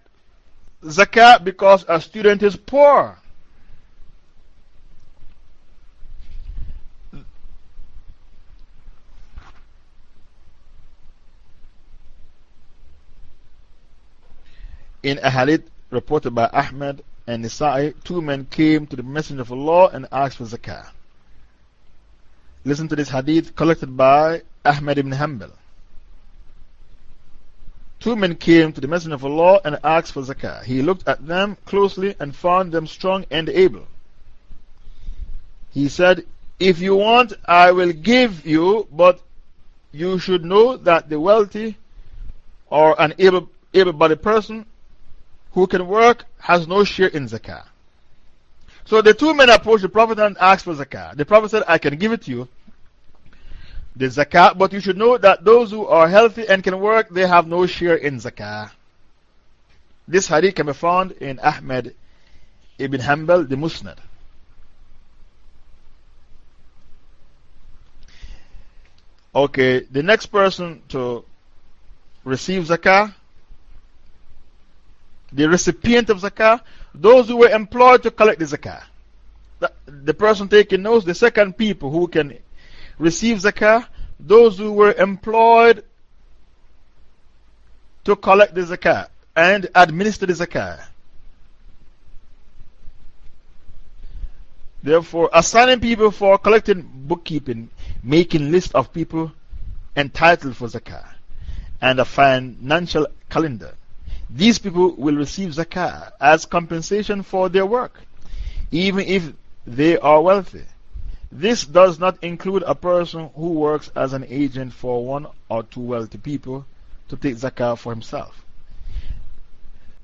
Speaker 1: zakat because a student is poor. In a hadith reported by Ahmed and Nisa'i, two men came to the Messenger of Allah and asked for zakah. Listen to this hadith collected by Ahmed ibn Hanbal. Two men came to the Messenger of Allah and asked for zakah. He looked at them closely and found them strong and able. He said, If you want, I will give you, but you should know that the wealthy or an able, able bodied person who can work has no share in zakah. So the two men approached the Prophet and asked for zakah. The Prophet said, I can give it to you, the zakah, but you should know that those who are healthy and can work, they have no share in zakah. This hadith can be found in Ahmed ibn Hanbal, the Musnad. Okay, the next person to receive zakah the recipient of zakah, those who were employed to collect the zakah. The, the person taking notes, the second people who can receive zakah, those who were employed to collect the zakah and administer the zakah. Therefore, assigning people for collecting bookkeeping, making list of people entitled for zakah, and a financial calendar. These people will receive zakah as compensation for their work, even if they are wealthy. This does not include a person who works as an agent for one or two wealthy people to take zakah for himself.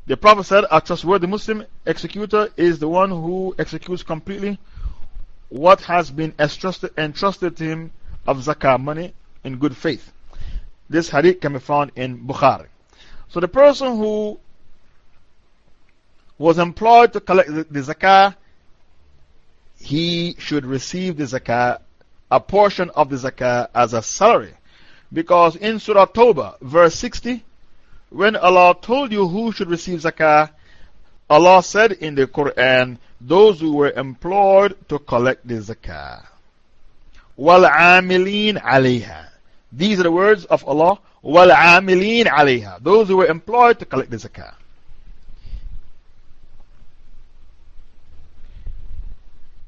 Speaker 1: The Prophet said, A trustworthy Muslim executor is the one who executes completely what has been entrusted, entrusted to him of zakah money in good faith. This hadith can be found in Bukhari. So the person who was employed to collect the, the zakah, he should receive the zakah, a portion of the zakah as a salary. Because in Surah Tawbah, verse 60, when Allah told you who should receive zakah, Allah said in the Quran, those who were employed to collect the zakah. وَالْعَامِلِينَ عَلَيْهَا These are the words of Allah. وَالْعَامِلِينَ عَلَيْهَا Those who were employed to collect the zakah.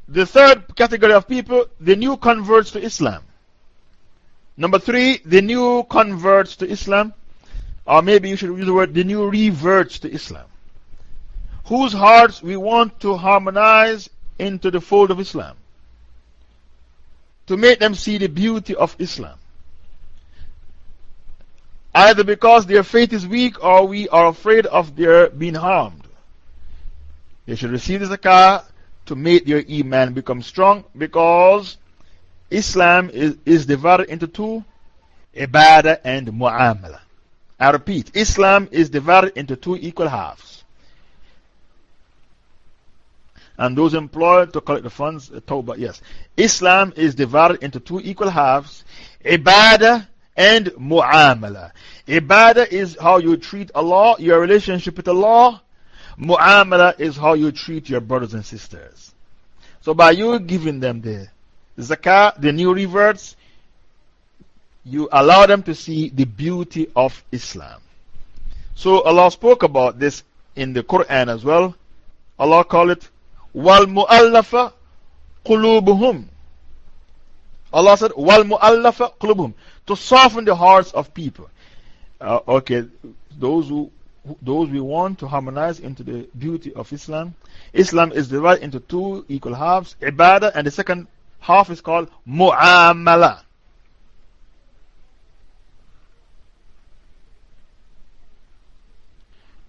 Speaker 1: The third category of people, the new converts to Islam. Number three, the new converts to Islam. Or maybe you should use the word the new reverts to Islam. Whose hearts we want to harmonize into the fold of Islam. To make them see the beauty of Islam. Either because their faith is weak or we are afraid of their being harmed. They should receive the zakah to make your iman become strong because Islam is, is divided into two ibadah and mu'amala. I repeat, Islam is divided into two equal halves. And those employed to collect the funds, the tawbah, yes. Islam is divided into two equal halves Ibadah and Mu'amala. Ibadah is how you treat Allah, your relationship with Allah. Mu'amala is how you treat your brothers and sisters. So by you giving them the zakah, the new reverts, you allow them to see the beauty of Islam. So Allah spoke about this in the Quran as well. Allah called it wal mu'allafa qulubuhum. Allah said wal mu'allafa qulubuhum to soften the hearts of people. Uh, okay, those who those we want to harmonize into the beauty of Islam. Islam is divided into two equal halves, ibadah, and the second half is called mu'amala.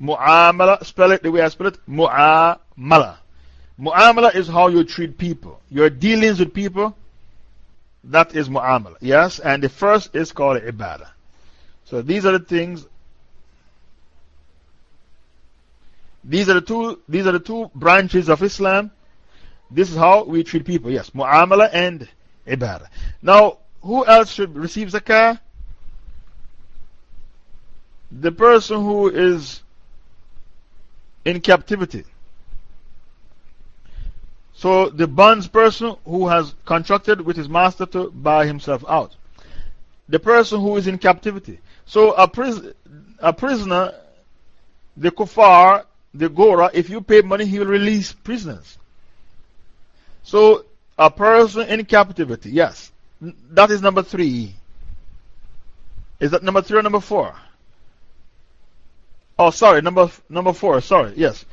Speaker 1: Mu'amala, spell it the way I spell it, mu'amala. Mu'amala is how you treat people. Your dealings with people, that is mu'amala. Yes, and the first is called ibadah. So these are the things. These are the two, these are the two branches of Islam. This is how we treat people. Yes, mu'amala and ibadah. Now, who else should receive zakah? The person who is in captivity. So the bonds person who has contracted with his master to buy himself out. The person who is in captivity. So a, pris a prisoner, the kuffar, the gora, if you pay money, he will release prisoners. So a person in captivity, yes. That is number three. Is that number three or number four? Oh, sorry, number, number four, sorry, yes.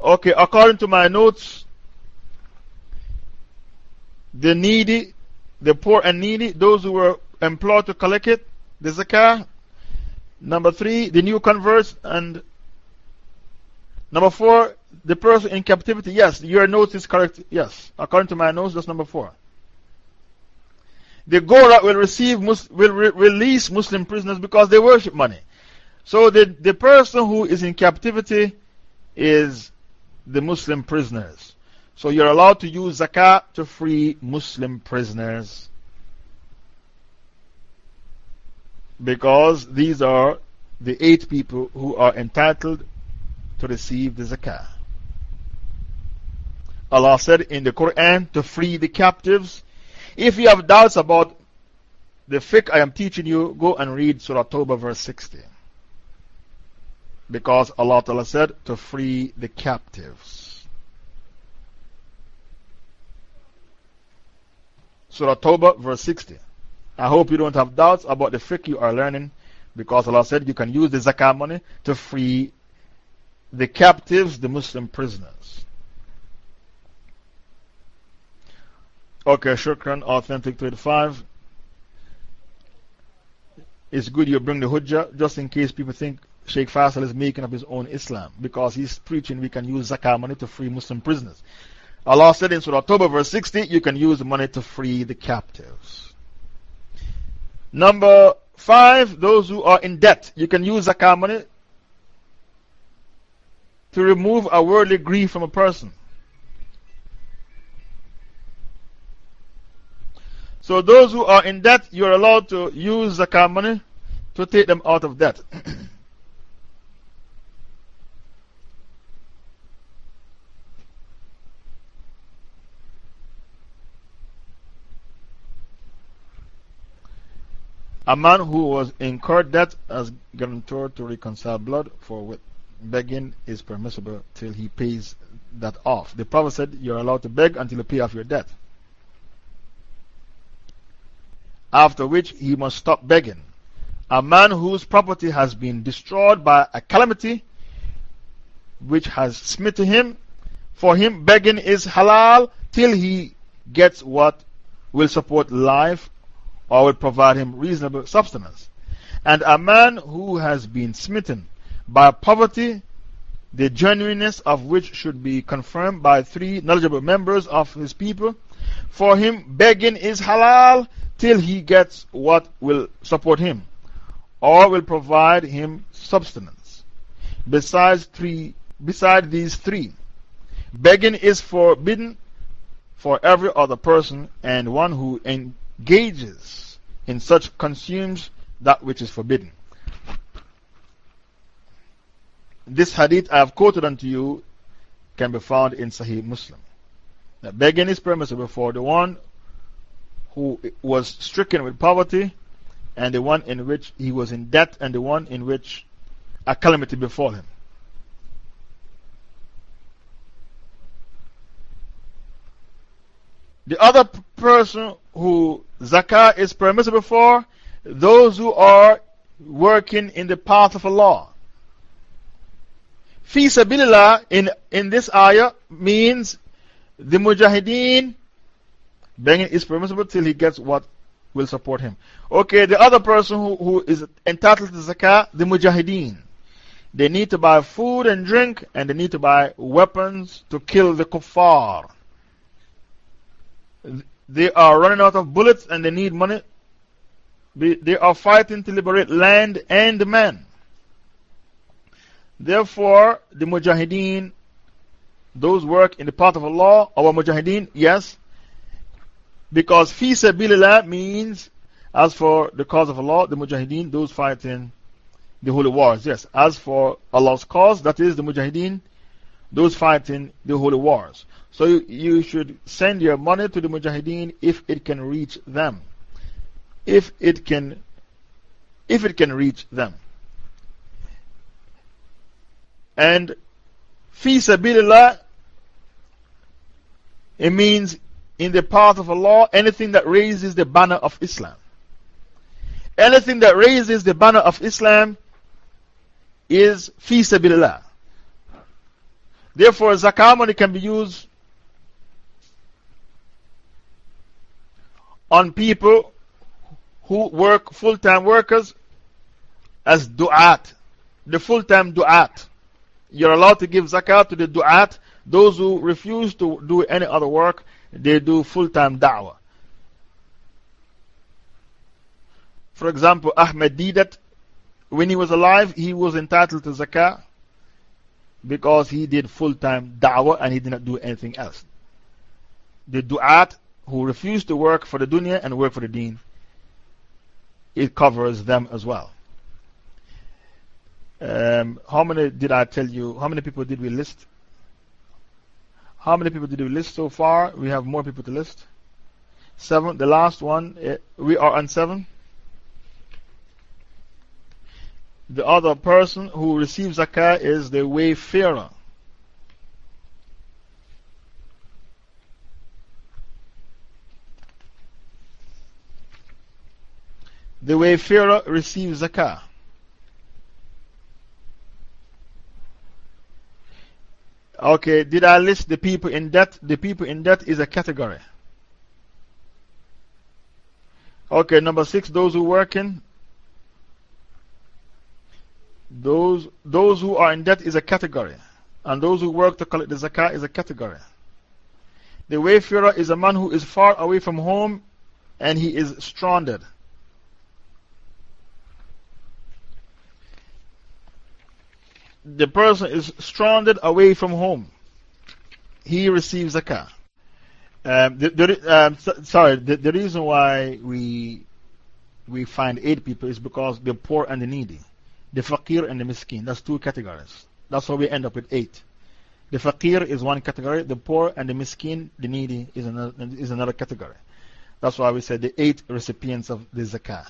Speaker 1: Okay, according to my notes, the needy, the poor and needy, those who were employed to collect it, the zakah. Number three, the new converts. And number four, the person in captivity. Yes, your notes is correct. Yes, according to my notes, that's number four. The Gora will, receive, will re release Muslim prisoners because they worship money. So the, the person who is in captivity is the Muslim prisoners. So you're allowed to use zakah to free Muslim prisoners. Because these are the eight people who are entitled to receive the zakah. Allah said in the Quran to free the captives. If you have doubts about the fiqh I am teaching you, go and read Surah Tawbah verse 60. Because Allah Ta'ala said to free the captives. Surah Tawbah, verse 60. I hope you don't have doubts about the fiqh you are learning because Allah said you can use the zakah money to free the captives, the Muslim prisoners. Okay, Shukran, Authentic 25. It's good you bring the Hujjah just in case people think Sheikh Faisal is making up his own Islam because he's preaching we can use zakah money to free Muslim prisoners. Allah said in Surah At-Tawbah, verse 60, you can use money to free the captives. Number five, those who are in debt. You can use zakah money to remove a worldly grief from a person. So, those who are in debt, you are allowed to use zakah money to take them out of debt. A man who was incurred debt as guarantor to reconcile blood for with begging is permissible till he pays that off. The Prophet said you're allowed to beg until you pay off your debt. After which he must stop begging. A man whose property has been destroyed by a calamity which has smitten him, for him begging is halal till he gets what will support life or will provide him reasonable substance. And a man who has been smitten by poverty, the genuineness of which should be confirmed by three knowledgeable members of his people, for him begging is halal till he gets what will support him or will provide him substance. Besides, three, these three, begging is forbidden for every other person, and one who engages in such consumes that which is forbidden. This hadith I have quoted unto you can be found in Sahih Muslim. That begging is permissible for the one who was stricken with poverty, and the one in which he was in debt, and the one in which a calamity befall him. The other person who zakah is permissible for, those who are working in the path of Allah. Fi sabilillah in, in this ayah means the mujahideen begging is permissible till he gets what will support him. Okay, the other person who, who is entitled to zakah, the mujahideen. They need to buy food and drink, and they need to buy weapons to kill the kuffar. They are running out of bullets and they need money. They are fighting to liberate land and men. Therefore, the mujahideen, those work in the path of Allah, our mujahideen, yes. Because fi sabilillah means, as for the cause of Allah, the mujahideen, those fighting the holy wars, yes. As for Allah's cause, that is the mujahideen, those fighting the holy wars. So you, you should send your money to the Mujahideen if it can reach them. If it can, if it can reach them. And fi sabilillah, it means in the path of Allah, anything that raises the banner of Islam. Anything that raises the banner of Islam is fi sabilillah. Therefore, zakah money can be used on people who work full time workers as du'at, the full time du'at. You're allowed to give zakat to the du'at. Those who refuse to do any other work, they do full time da'wah. For example, Ahmed Deedat, when he was alive, he was entitled to zakah because he did full time da'wah and he did not do anything else. The du'at who refuse to work for the dunya and work for the deen, it covers them as well. Um, how many did I tell you? How many people did we list? How many people did we list so far? We have more people to list. Seven. The last one, eh, we are on seven. The other person who receives zakah is the wayfarer. the wayfarer receives zakah. Okay, did I list the people in debt? The people in debt is a category. Okay, number six, those who working. Those, those who are in debt is a category. And those who work to collect the zakah is a category. The wayfarer is a man who is far away from home and he is stranded. The person is stranded away from home. He receives zakah. Um, the, the, um, so, sorry, the, the reason why we, we find eight people is because the poor and the needy, the fakir and the miskin. That's two categories. That's why we end up with eight. The fakir is one category, the poor and the miskin, the needy, is another, is another category. That's why we said the eight recipients of the zakah.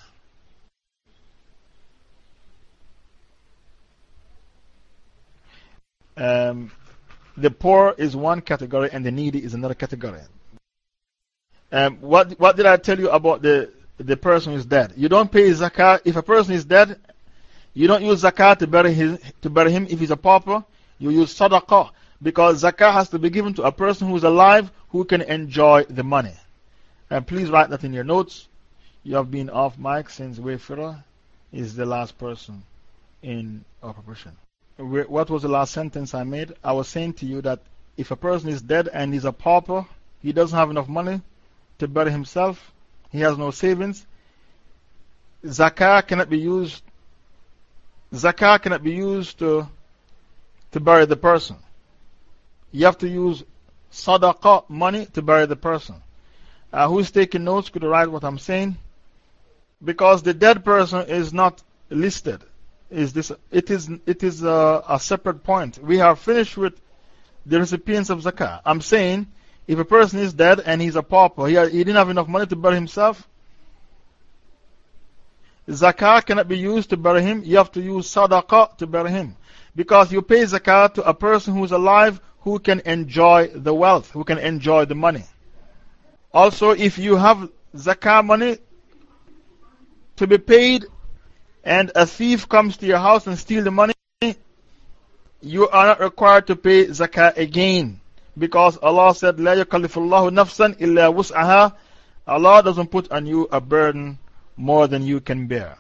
Speaker 1: Um, the poor is one category and the needy is another category. Um, what, what did I tell you about the, the person who is dead? You don't pay zakah. If a person is dead, you don't use zakah to bury, his, to bury him if he's a pauper. You use sadaqah because zakah has to be given to a person who is alive who can enjoy the money. And please write that in your notes. You have been off mic since Wayfarer is the last person in our operation. What was the last sentence I made? I was saying to you that if a person is dead and he's a pauper, he doesn't have enough money to bury himself, he has no savings, zakah cannot be used. Zakah cannot be used to, to bury the person. You have to use sadaqah money to bury the person. Uh, who's taking notes could write what I'm saying? Because the dead person is not listed. Is this, it is, it is a, a separate point. We have finished with the recipients of zakah. I'm saying if a person is dead and he's a pauper, he, he didn't have enough money to bury himself, zakah cannot be used to bury him. You have to use sadaqah to bury him. Because you pay zakah to a person who is alive who can enjoy the wealth, who can enjoy the money. Also, if you have zakah money to be paid and a thief comes to your house and steals the money, you are not required to pay zakah again. Because Allah said, لا يكلف الله نفسا إلا وسعها. Allah doesn't put on you a burden more than you can bear.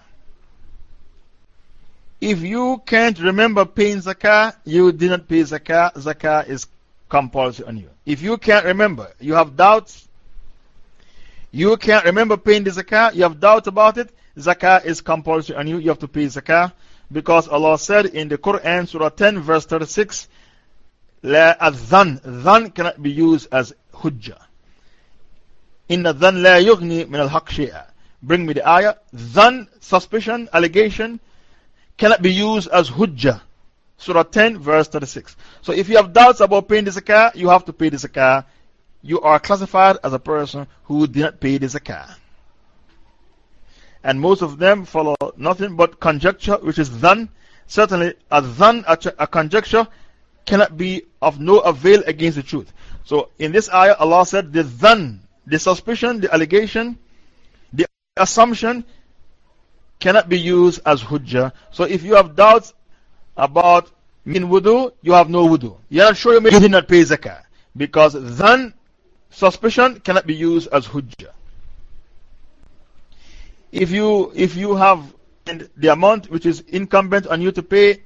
Speaker 1: If you can't remember paying zakah, you didn't pay zakah. Zakah is compulsory on you. If you can't remember, you have doubts, you can't remember paying the zakah, you have doubt about it, zakah is compulsory on you, you have to pay zakah. Because Allah said in the Quran, Surah 10, verse 36, La adhan, dhan cannot be used as hujjah. Inna dhan la yughni min al Bring me the ayah. Dhan, suspicion, allegation, cannot be used as hujjah. Surah 10, verse 36. So if you have doubts about paying the zakah, you have to pay the zakah you are classified as a person who did not pay the zakah. And most of them follow nothing but conjecture, which is dhan. Certainly, a dhan, a, a conjecture, cannot be of no avail against the truth. So, in this ayah, Allah said the dhan, the suspicion, the allegation, the assumption cannot be used as hujjah. So, if you have doubts about min wudu, you have no wudu. You are not sure you did not pay zakah. Because dhan suspicion cannot be used as hujjah. If you, if you have the amount which is incumbent on you to pay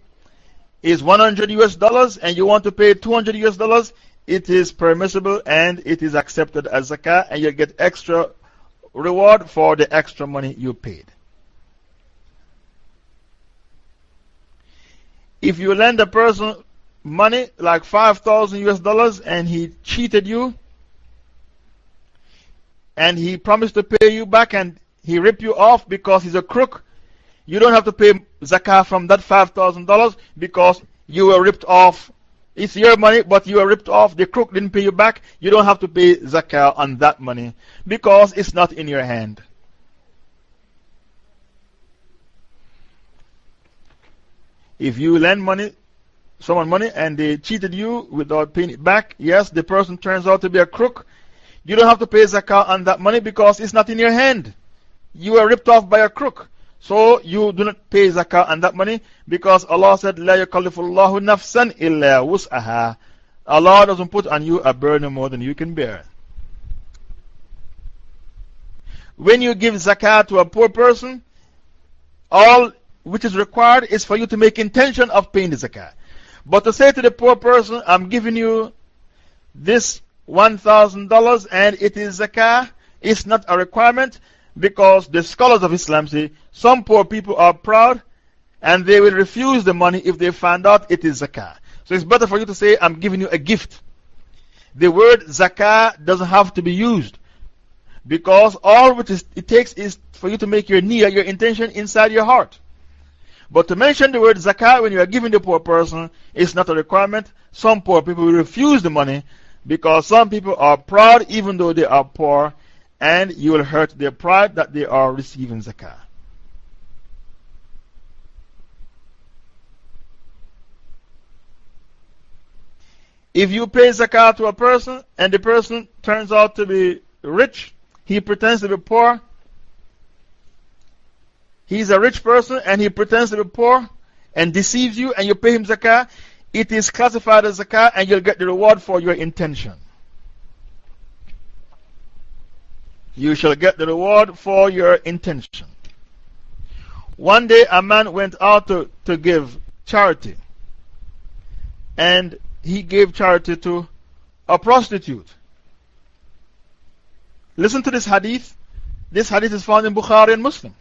Speaker 1: is 100 US dollars and you want to pay 200 US dollars, it is permissible and it is accepted as zakah and you get extra reward for the extra money you paid. If you lend a person money like 5,000 US dollars and he cheated you, and he promised to pay you back and he ripped you off because he's a crook, you don't have to pay zakah from that $5,000 because you were ripped off. It's your money, but you were ripped off. The crook didn't pay you back. You don't have to pay zakah on that money because it's not in your hand. If you lend money, someone money, and they cheated you without paying it back, yes, the person turns out to be a crook, you don't have to pay zakah on that money because it's not in your hand You were ripped off by a crook. So you do not pay zakah on that money because Allah said, لا يكلف الله نفسا إلا وسعها. Allah doesn't put on you a burden more than you can bear. When you give zakah to a poor person, all which is required is for you to make intention of paying the zakah. But to say to the poor person, I'm giving you this $1,000 and it is zakah, it's not a requirement because the scholars of Islam say some poor people are proud and they will refuse the money if they find out it is zakah. So it's better for you to say, I'm giving you a gift. The word zakah doesn't have to be used because all which is, it takes is for you to make your niyyah, your intention inside your heart. But to mention the word zakah when you are giving the poor person is not a requirement. Some poor people will refuse the money because some people are proud even though they are poor and you will hurt their pride that they are receiving zakah. If you pay zakah to a person and the person turns out to be rich, he pretends to be poor, he's a rich person and he pretends to be poor and deceives you and you pay him zakah, it is classified as zakah and you'll get the reward for your intention. You shall get the reward for your intention. One day a man went out to, to give charity and he gave charity to a prostitute. Listen to this hadith. This hadith is found in Bukhari and Muslim.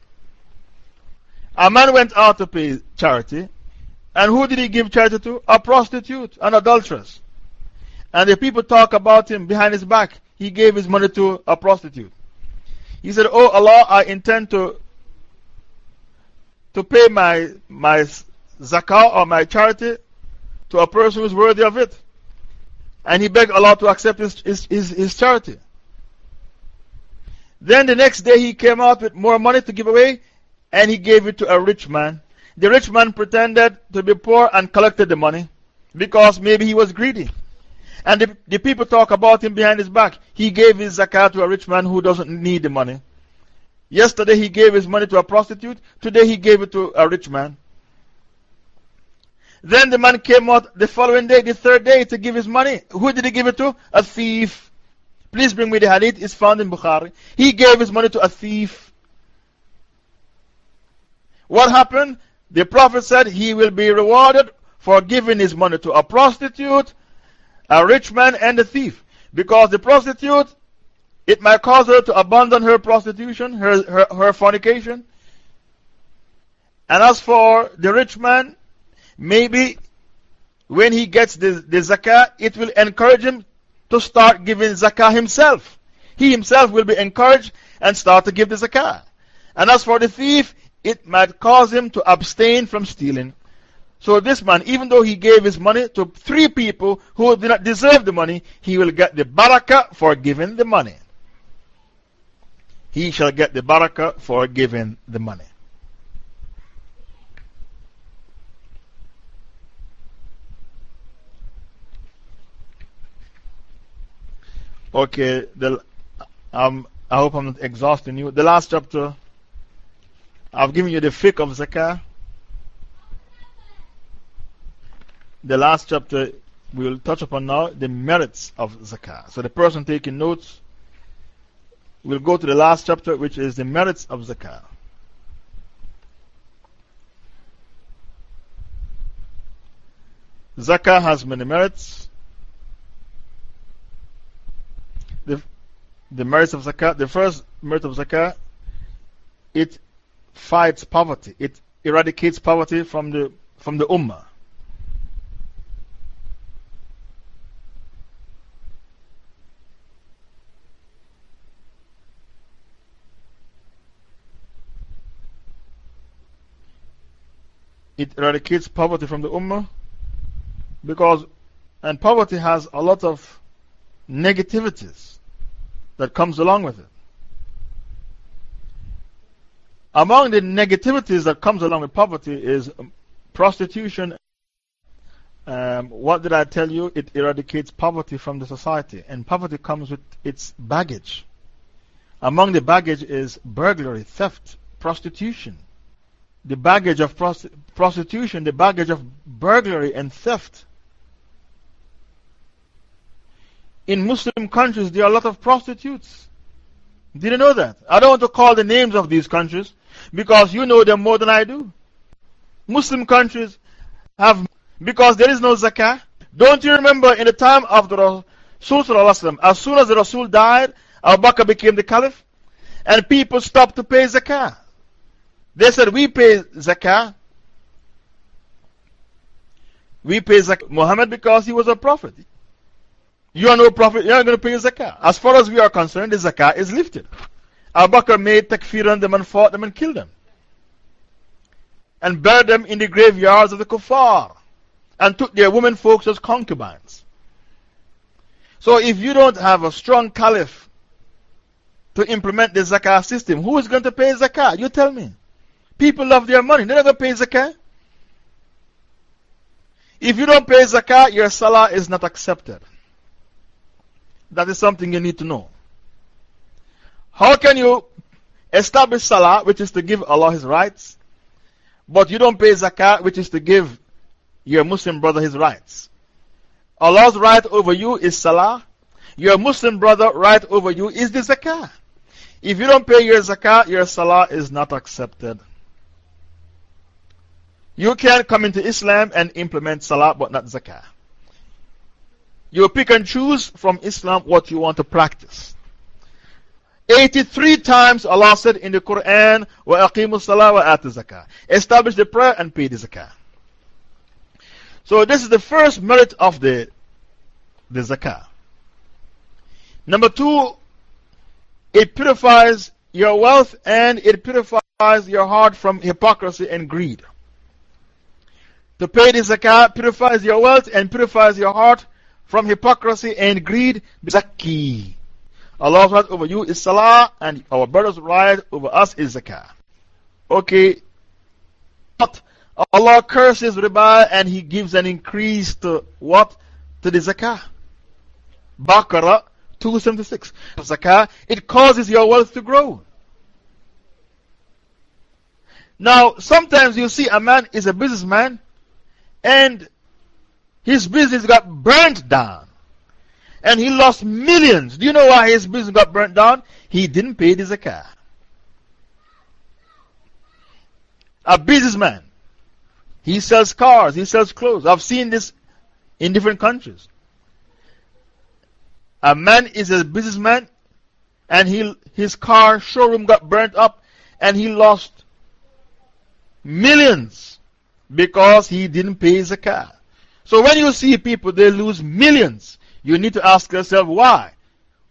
Speaker 1: A man went out to pay charity, and who did he give charity to? A prostitute, an adulteress. And the people talk about him behind his back. He gave his money to a prostitute. He said, Oh Allah, I intend to, to pay my, my zakah or my charity to a person who is worthy of it. And he begged Allah to accept his, his, his, his charity. Then the next day he came out with more money to give away and he gave it to a rich man. The rich man pretended to be poor and collected the money because maybe he was greedy. And the, the people talk about him behind his back. He gave his zakat to a rich man who doesn't need the money. Yesterday he gave his money to a prostitute. Today he gave it to a rich man. Then the man came out the following day, the third day, to give his money. Who did he give it to? A thief. Please bring me the hadith, it's found in Bukhari. He gave his money to a thief. What happened? The Prophet said he will be rewarded for giving his money to a prostitute, a rich man, and a thief. Because the prostitute, it might cause her to abandon her prostitution, her, her, her fornication. And as for the rich man, Maybe when he gets the, the zakah, it will encourage him to start giving zakah himself. He himself will be encouraged and start to give the zakah. And as for the thief, it might cause him to abstain from stealing. So, this man, even though he gave his money to three people who did not deserve the money, he will get the barakah for giving the money. He shall get the barakah for giving the money. Okay, the, um, I hope I'm not exhausting you. The last chapter, I've given you the fiqh of zakah. The last chapter, we will touch upon now the merits of zakah. So, the person taking notes will go to the last chapter, which is the merits of zakah. Zakah has many merits. the, the merits of zakah, the first merit of zakah, it fights poverty, it eradicates poverty from the, from the ummah. It eradicates poverty from the ummah because, and poverty has a lot of negativities that comes along with it. Among the negativities that comes along with poverty is um, prostitution. Um, what did I tell you? It eradicates poverty from the society, and poverty comes with its baggage. Among the baggage is burglary, theft, prostitution. The baggage of prosti prostitution, the baggage of burglary and theft in Muslim countries, there are a lot of prostitutes. Did you know that? I don't want to call the names of these countries because you know them more than I do. Muslim countries have, because there is no zakah. Don't you remember in the time of the Rasul, as soon as the Rasul died, Abu Bakr became the Caliph, and people stopped to pay zakah. They said, We pay zakah. We pay zakah. Muhammad because he was a prophet. You are no prophet, you are not going to pay zakah. As far as we are concerned, the zakah is lifted. Abu Bakr made takfir on them and fought them and killed them. And buried them in the graveyards of the kuffar. And took their women folks as concubines. So if you don't have a strong caliph to implement the zakah system, who is going to pay zakah? You tell me. People love their money, going to pay zakah. If you don't pay zakah, your salah is not accepted. That is something you need to know. How can you establish salah, which is to give Allah His rights, but you don't pay zakah, which is to give your Muslim brother his rights? Allah's right over you is salah. Your Muslim brother right over you is the zakah. If you don't pay your zakah, your salah is not accepted. You can come into Islam and implement salah but not zakah. You pick and choose from Islam what you want to practice. 83 times Allah said in the Quran, وَأَقِيمُوا الصَّلَاةَ وَآتُوا الزَّكَاةَ Establish the prayer and pay the zakah. So this is the first merit of the, the zakah. Number two, it purifies your wealth and it purifies your heart from hypocrisy and greed. To pay the zakah purifies your wealth and purifies your heart from hypocrisy and greed, zakki. Allah's right over you is salah, and our brother's right over us is zakah. Okay. But Allah curses riba and He gives an increase to what? To the zakah. Baqarah 276. Zakah, it causes your wealth to grow. Now, sometimes you see a man is a businessman and his business got burnt down. And he lost millions. Do you know why his business got burnt down? He didn't pay the zakah. A businessman. He sells cars, he sells clothes. I've seen this in different countries. A man is a businessman and he, his car showroom got burnt up and he lost millions because he didn't pay zakah. So when you see people, they lose millions, you need to ask yourself why.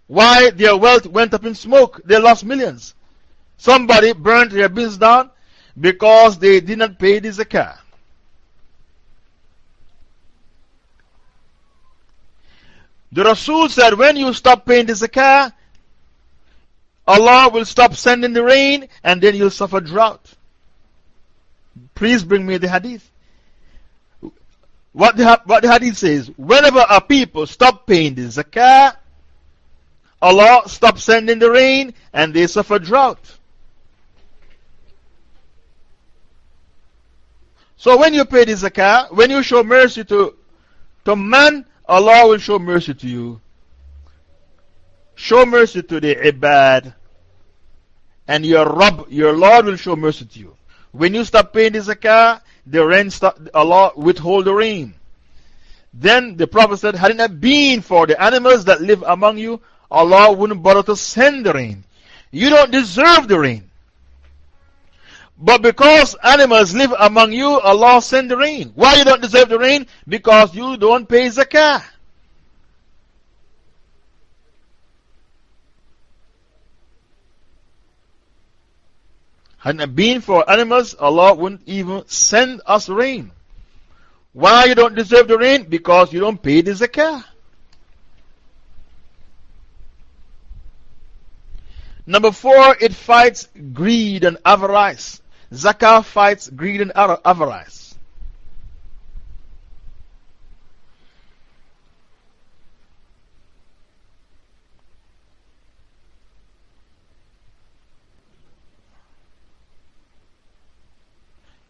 Speaker 1: Why their wealth went up in smoke? They lost millions. Somebody burned their business down because they did not pay the zakah. The Rasul said, when you stop paying the zakah, Allah will stop sending the rain and then you'll suffer drought. Please bring me the hadith. What the, what the hadith says, whenever a people stop paying the zakah, Allah stops sending the rain and they suffer drought. So when you pay the zakah, when you show mercy to, to man, Allah will show mercy to you. Show mercy to the ibad. And your Rabb, your Lord will show mercy to you. When you stop paying the zakah, the rain stop, Allah withhold the rain. Then the Prophet said, had it not been for the animals that live among you, Allah wouldn't bother to send the rain. You don't deserve the rain. But because animals live among you, Allah send the rain. Why you don't deserve the rain? Because you don't pay zakah. Hadn't it been for animals, Allah wouldn't even send us rain. Why you don't deserve the rain? Because you don't pay the zakah. Number four, it fights greed and avarice. Zakah fights greed and avarice.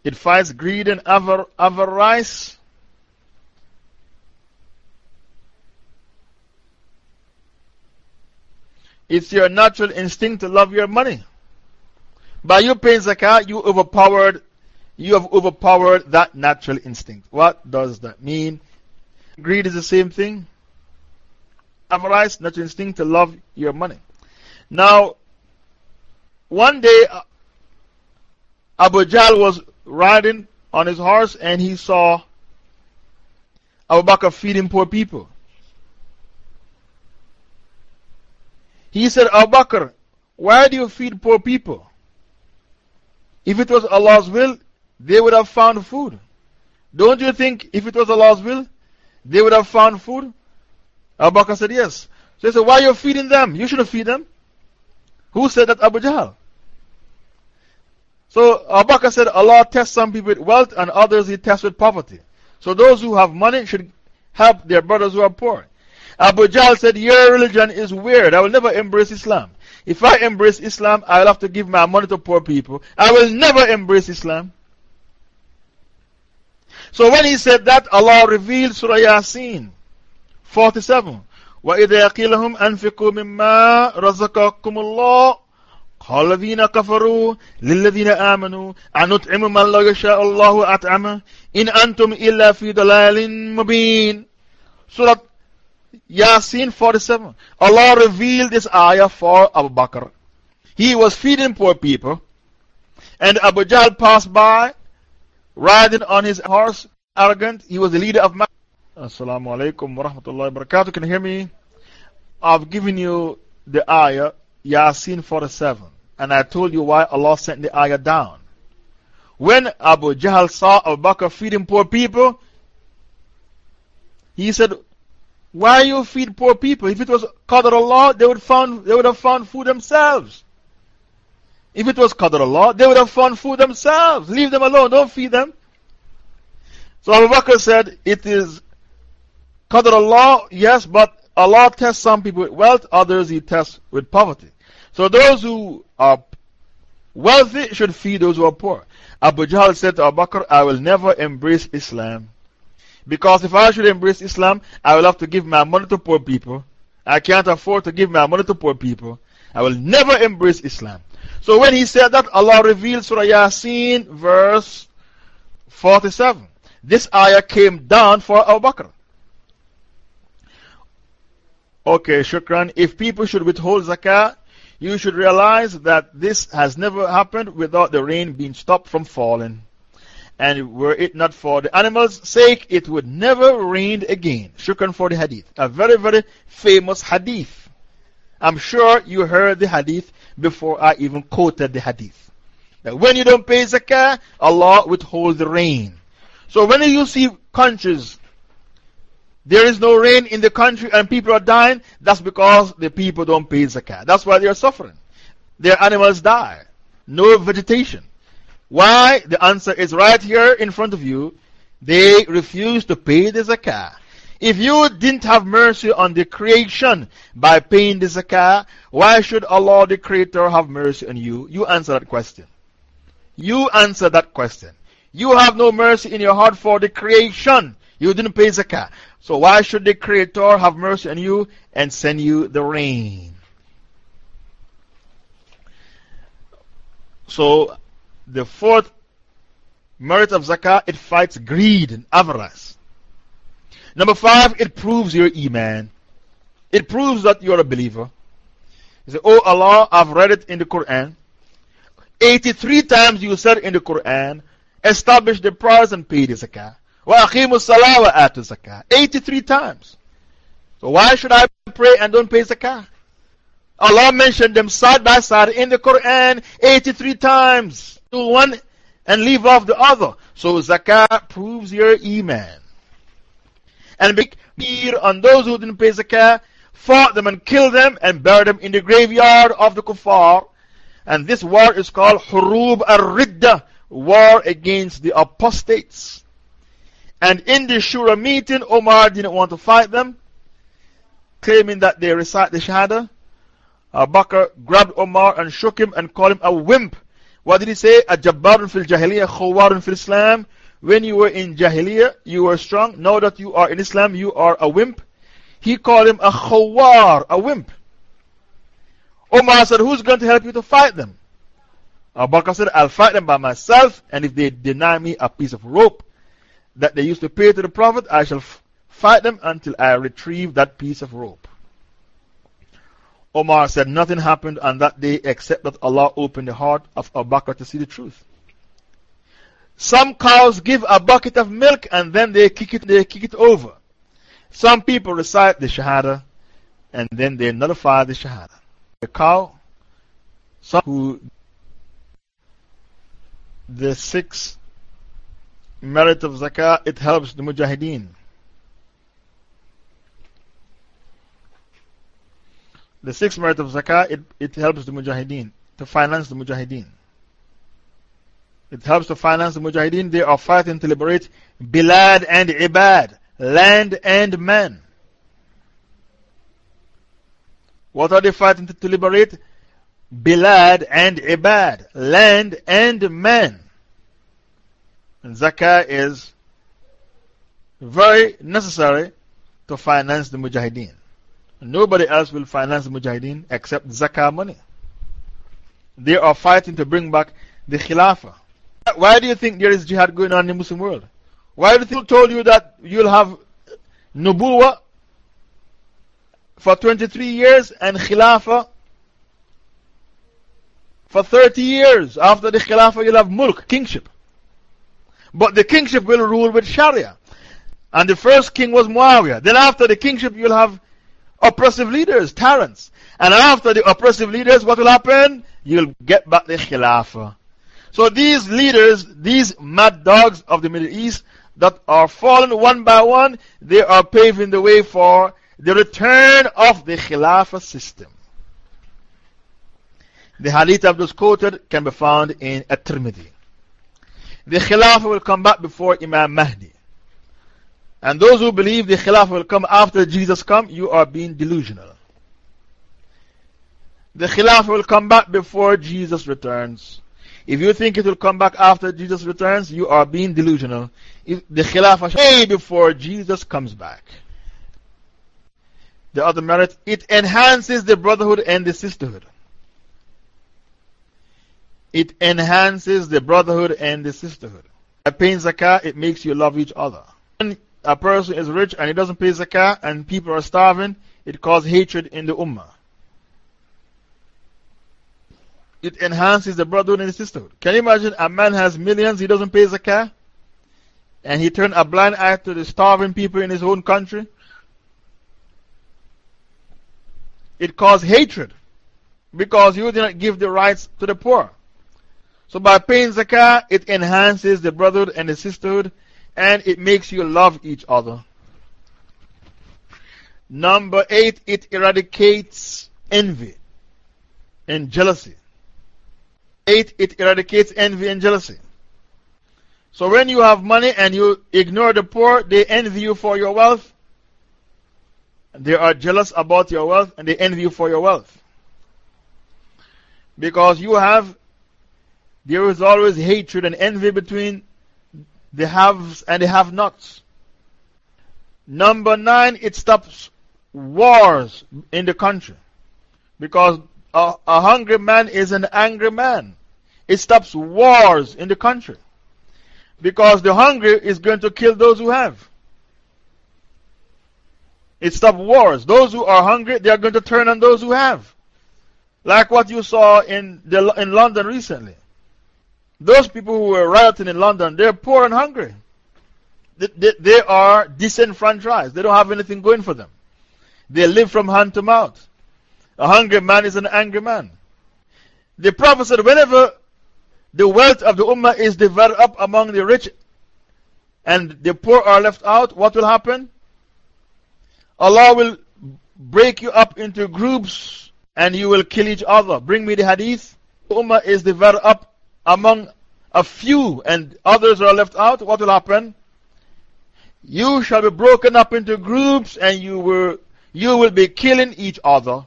Speaker 1: It fights greed and avar avarice. It's your natural instinct to love your money. By you paying zakah, you overpowered, you have overpowered that natural instinct. What does that mean? Greed is the same thing. avarice, natural instinct to love your money. Now, one day, uh, Abu Jahl was riding on his horse and he saw Abu Bakr feeding poor people. He said, Abu Bakr, why do you feed poor people? If it was Allah's will, they would have found food. Don't you think if it was Allah's will, they would have found food? Abu Bakr said, Yes. So he said, Why are you feeding them? You shouldn't feed them. Who said that? Abu Jahl. So Abu Bakr said, Allah tests some people with wealth and others He tests with poverty. So those who have money should help their brothers who are poor. Abu Jahl said, Your religion is weird. I will never embrace Islam. If I embrace Islam, I will have to give my money to poor people. I will never embrace Islam. So when he said that, Allah revealed Surah Yasin 47. وَإِذَا قِيلَ لَهُمْ أَنفِقُوا مِمَّا رَزَقَكُمُ اللَّهُ قال الذين كفروا للذين آمنوا أنطعم من لا يشاء الله أطعمه إن أنتم إلا في ضلال مبين Surah Yasin 47 Allah revealed this ayah for Abu Bakr He was feeding poor people and Abu Jahl passed by riding on his horse arrogant He was the leader of Makkah Assalamu alaikum wa rahmatullahi wa barakatuh Can you hear me? I've given you the ayah Yasin 47. And I told you why Allah sent the ayah down. When Abu Jahl saw Abu Bakr feeding poor people, he said, Why you feed poor people? If it was Qadr Allah, they would, found, they would have found food themselves. If it was Qadr Allah, they would have found food themselves. Leave them alone, don't feed them. So Abu Bakr said, It is Qadr Allah, yes, but Allah tests some people with wealth, others He tests with poverty. So those who are wealthy should feed those who are poor. Abu Jahl said to Abu Bakr, I will never embrace Islam. Because if I should embrace Islam, I will have to give my money to poor people. I can't afford to give my money to poor people. I will never embrace Islam. So when he said that, Allah revealed Surah Yasin, verse 47. This ayah came down for Abu Bakr. Okay, shukran. If people should withhold zakah, you should realize that this has never happened without the rain being stopped from falling. And were it not for the animals' sake, it would never rain again. Shukran for the hadith. A very, very famous hadith. I'm sure you heard the hadith before I even quoted the hadith. That when you don't pay zakah, Allah withholds the rain. So when you see countries there is no rain in the country and people are dying, that's because the people don't pay zakat. That's why they are suffering. Their animals die. No vegetation. Why? The answer is right here in front of you. They refuse to pay the zakah. If you didn't have mercy on the creation by paying the zakah, why should Allah the Creator have mercy on you? You answer that question. You answer that question. You have no mercy in your heart for the creation. You didn't pay zakah. So why should the Creator have mercy on you and send you the rain? So, the fourth merit of zakah, it fights greed and avarice. Number five, it proves your iman. It proves that you're a believer. You say, Oh Allah, I've read it in the Quran. 83 times you said in the Quran, establish the price and pay the zakah. وَأَقِيمُوا الصَّلَاةَ وَآتُوا الزَّكَاةَ 83 times. So why should I pray and don't pay zakah? Allah mentioned them side by side in the Quran 83 times. Do one and leave off the other. So zakah proves your iman. And be clear on those who didn't pay zakah, fought them and killed them and buried them in the graveyard of the kuffar. And this war is called Hurub al-Ridda, war against the apostates. And in the Shura meeting, Omar didn't want to fight them, claiming that they recite the Shahada. Abu Bakr grabbed Omar and shook him and called him a wimp. What did he say? A jabbarun fil jahiliyyah, khawarun fil Islam. When you were in jahiliyyah, you were strong. Now that you are in Islam, you are a wimp. He called him a khawar, a wimp. Omar said, Who's going to help you to fight them? Abu Bakr said, I'll fight them by myself, and if they deny me a piece of rope, that they used to pay to the Prophet, I shall fight them until I retrieve that piece of rope. Omar said, Nothing happened on that day except that Allah opened the heart of Abu Bakr to see the truth. Some cows give a bucket of milk and then they kick it, they kick it over. Some people recite the Shahada and then they nullify the Shahada. The cow, some who the six merit of zakah, it helps the mujahideen. The sixth merit of zakah, it, it helps the mujahideen, to finance the mujahideen. It helps to finance the mujahideen. They are fighting to liberate bilad and ibad, land and men. What are they fighting to, to liberate? Bilad and ibad, land and men. And zakah is very necessary to finance the mujahideen. Nobody else will finance the Mujahideen except Zakah money. They are fighting to bring back the Khilafah. Why do you think there is jihad going on in the Muslim world? Why do people told you that you'll have Nubuwa for 23 years and Khilafah for 30 years? After the Khilafah, you'll have Mulk, kingship. But the kingship will rule with Sharia. And the first king was Muawiyah. Then after the kingship, you'll have oppressive leaders, tyrants. And after the oppressive leaders, what will happen? You'll get back the Khilafah. So these leaders, these mad dogs of the Middle East that are fallen one by one, they are paving the way for the return of the Khilafah system. The hadith I've just quoted can be found in At-Tirmidhi. The Khilafah will come back before Imam Mahdi. And those who believe the Khilafah will come after Jesus come, you are being delusional. The Khilafah will come back before Jesus returns. If you think it will come back after Jesus returns, you are being delusional. The Khilafah shall before Jesus comes back. The other merit, it enhances the brotherhood and the sisterhood. It enhances the brotherhood and the sisterhood. By paying zakah, it makes you love each other When a person is rich and he doesn't pay zakah and people are starving, it causes hatred in the ummah. It enhances the brotherhood and the sisterhood. Can you imagine a man has millions, he doesn't pay zakah, and he turned a blind eye to the starving people in his own country? It causes hatred because you did not give the rights to the poor. So by paying zakah, it enhances the brotherhood and the sisterhood and it makes you love each other. Number eight, it eradicates envy and jealousy. Eight, it eradicates envy and jealousy. So when you have money and you ignore the poor, they envy you for your wealth. They are jealous about your wealth and they envy you for your wealth. Because you have, there is always hatred and envy between the haves and the have nots. Number nine, it stops wars in the country. Because a, a hungry man is an angry man. It stops wars in the country. Because the hungry is going to kill those who have. It stops wars. Those who are hungry, they are going to turn on those who have. Like what you saw in, the, in London recently. Those people who were rioting in London, they're poor and hungry. They, they, they, are disenfranchised. They don't have anything going for them. They live from hand to mouth. A hungry man is an angry man. The Prophet said, whenever the wealth of the Ummah is divided up among the rich and the poor are left out, what will happen? Allah will break you up into groups and you will kill each other. Bring me the hadith. Ummah is divided up among a few and others are left out, what will happen? You shall be broken up into groups and you will, you will be killing each other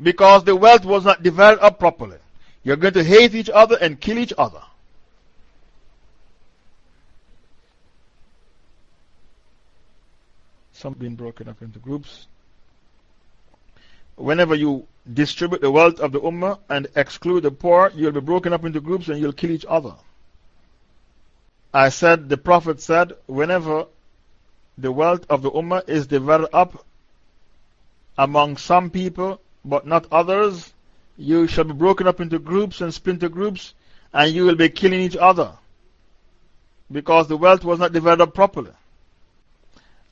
Speaker 1: because the wealth was not divided up properly. You're going to hate each other and kill each other. Some being broken up into groups. Whenever you distribute the wealth of the Ummah and exclude the poor, you'll be broken up into groups and you'll kill each other. I said, the Prophet said, whenever the wealth of the Ummah is divided up among some people, but not others, you shall be broken up into groups and splinter groups, and you will be killing each other because the wealth was not divided up properly.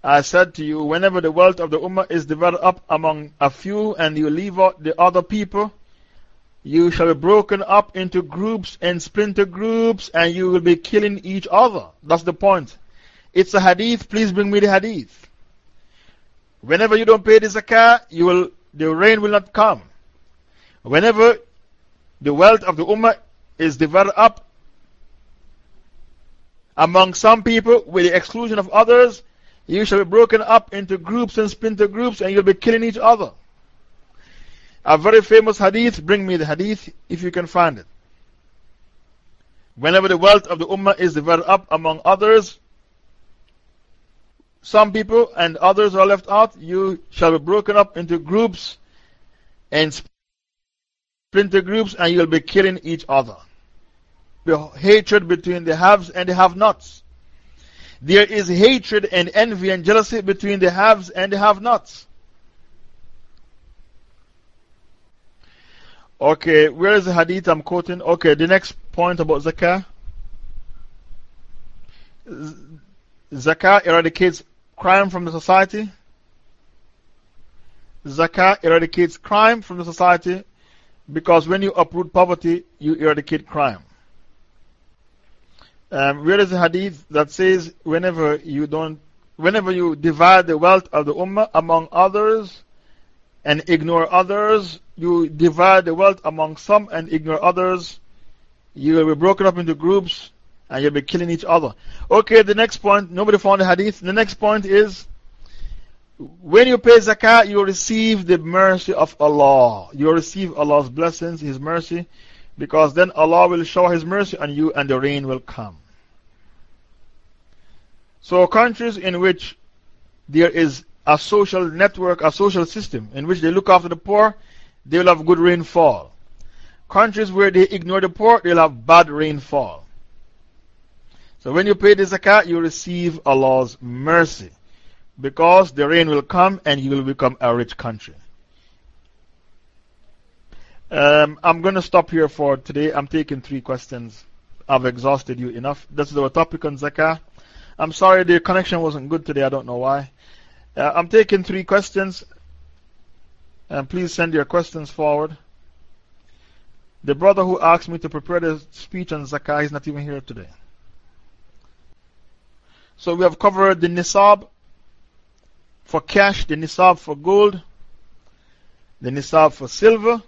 Speaker 1: I said to you, whenever the wealth of the Ummah is divided up among a few and you leave out the other people, you shall be broken up into groups and splinter groups, and you will be killing each other. That's the point. It's a hadith, please bring me the hadith. Whenever you don't pay the zakah, you will, the rain will not come. Whenever the wealth of the ummah is divided up among some people with the exclusion of others, you shall be broken up into groups and splinter groups, and you'll be killing each other. A very famous hadith, bring me the hadith if you can find it. Whenever the wealth of the Ummah is divided up among others, some people and others are left out, you shall be broken up into groups and splinter groups, and you'll be killing each other. The hatred between the haves and the have nots. There is hatred and envy and jealousy between the haves and the have nots. Okay, where is the hadith I'm quoting? Okay, the next point about zakah. Zakah eradicates crime from the society. Zakah eradicates crime from the society because when you uproot poverty, you eradicate crime. Um, where is the hadith that says whenever you don't, whenever you divide the wealth of the ummah among others and ignore others, you divide the wealth among some and ignore others, you will be broken up into groups and you'll be killing each other. Okay, the next point, nobody found the hadith. The next point is when you pay zakat, you receive the mercy of Allah. You receive Allah's blessings, His mercy, because then Allah will show His mercy on you and the rain will come. So, countries in which there is a social network, a social system in which they look after the poor, they will have good rainfall. Countries where they ignore the poor, they'll have bad rainfall. So when you pay the zakat, you receive Allah's mercy because the rain will come and you will become a rich country. Um, I'm going to stop here for today. I'm taking three questions. I've exhausted you enough. This is our topic on zakah. I'm sorry the connection wasn't good today. I don't know why. Uh, I'm taking three questions. And please send your questions forward. The brother who asked me to prepare the speech on Zakah is not even here today. So we have covered the Nisab for cash, the Nisab for gold, the Nisab for silver.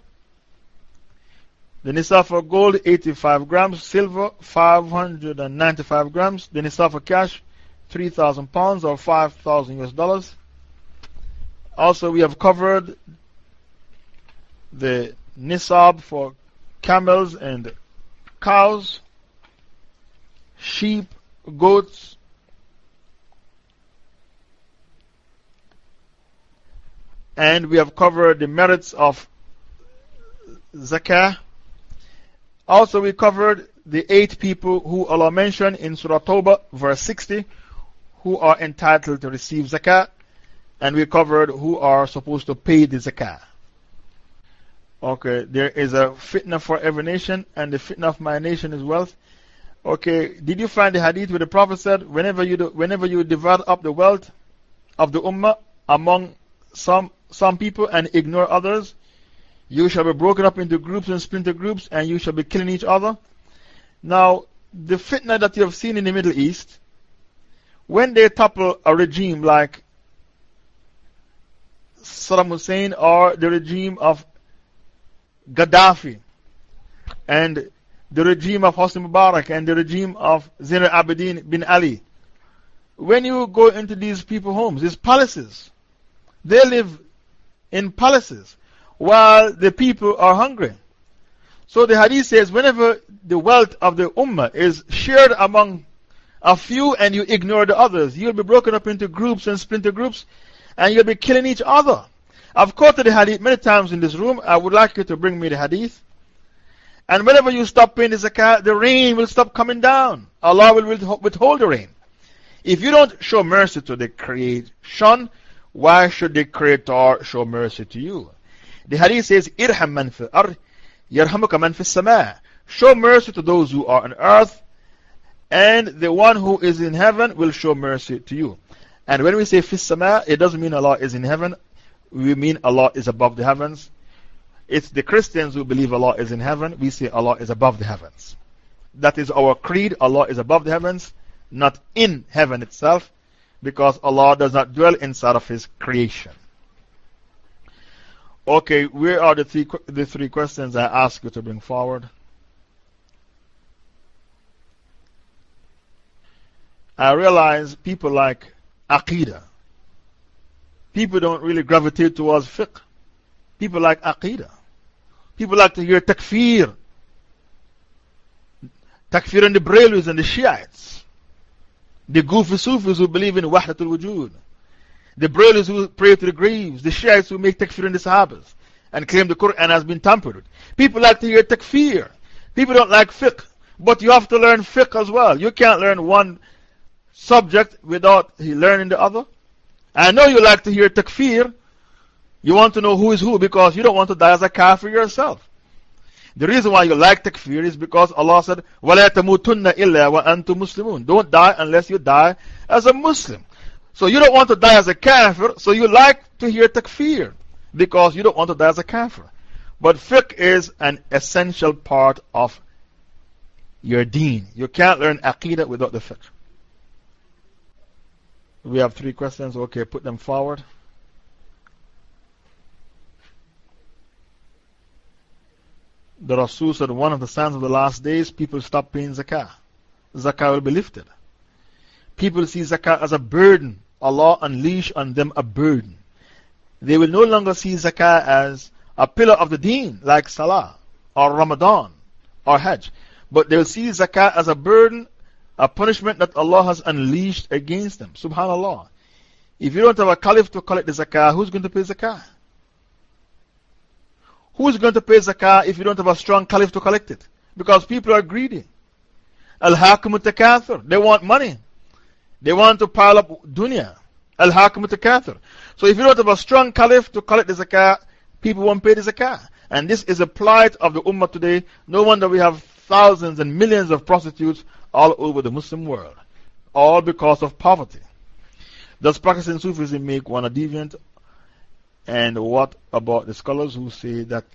Speaker 1: The Nisab for gold 85 grams, silver 595 grams. The Nisab for cash 3,000 pounds or 5,000 US dollars. Also, we have covered the nisab for camels and cows, sheep, goats, and we have covered the merits of zakah. Also, we covered the eight people who Allah mentioned in Surah Tawbah, verse 60, who are entitled to receive zakah, and we covered who are supposed to pay the zakah. Okay, there is a fitna for every nation, and the fitna of my nation is wealth. Okay, did you find the hadith where the Prophet said, whenever you, do, whenever you divide up the wealth of the ummah among some, some people and ignore others, you shall be broken up into groups and splinter groups, and you shall be killing each other? Now, the fitna that you have seen in the Middle East, when they topple a regime like Saddam Hussein or the regime of Gaddafi and the regime of Hosni Mubarak and the regime of Zain al Abidin bin Ali. When you go into these people's homes, these palaces, they live in palaces while the people are hungry. So the hadith says, whenever the wealth of the ummah is shared among a few and you ignore the others, you'll be broken up into groups and splinter groups and you'll be killing each other. I've quoted the hadith many times in this room. I would like you to bring me the hadith. And whenever you stop paying the zakat, the rain will stop coming down. Allah will withhold the rain. If you don't show mercy to the creation, why should the Creator show mercy to you? The hadith says, Irham man fil ar, yarhamuka man fil sama. Show mercy to those who are on earth, and the one who is in heaven will show mercy to you. And when we say fis sama, it doesn't mean Allah is in heaven, we mean Allah is above the heavens. It's the Christians who believe Allah is in heaven, we say Allah is above the heavens. That is our creed, Allah is above the heavens, not in heaven itself, because Allah does not dwell inside of His creation. Okay, where are the three, the three questions I ask you to bring forward? I realize people like Aqidah. People don't really gravitate towards fiqh. People like Aqidah. People like to hear takfir. Takfir and the Barelvis and the Shiites. The Goofy Sufis who believe in Wahdatul Wujud the Barelvis who pray to the graves, the Shiites who make takfir in the Sahabas and claim the Quran has been tampered with. People like to hear takfir. People don't like fiqh. But you have to learn fiqh as well. You can't learn one subject without learning the other. I know you like to hear takfir. You want to know who is who because you don't want to die as a kafir yourself. The reason why you like takfir is because Allah said, وَلَا تَمُوتُنَّ wa وَأَنْتُمْ Muslimun." Don't die unless you die as a Muslim. So you don't want to die as a kafir, so you like to hear takfir because you don't want to die as a kafir. But fiqh is an essential part of your deen. You can't learn aqidah without the fiqh. We have three questions. Okay, put them forward. The Rasul said, one of the signs of the last days, people stop paying zakah. Zakah will be lifted. People see zakah as a burden. Allah unleash on them a burden. They will no longer see zakah as a pillar of the deen, like salah, or Ramadan, or Hajj. But they'll see zakah as a burden a punishment that Allah has unleashed against them. Subhanallah. If you don't have a caliph to collect the zakah, who's going to pay zakah? Who's going to pay zakah if you don't have a strong caliph to collect it? Because people are greedy. Alhakumut Takathur. They want money. They want to pile up dunya. Alhakumut Takathur. So if you don't have a strong caliph to collect the zakah, people won't pay the zakah. And this is a plight of the ummah today. No wonder we have thousands and millions of prostitutes all over the Muslim world, all because of poverty. Does practicing Sufism make one a deviant? And what about the scholars who say that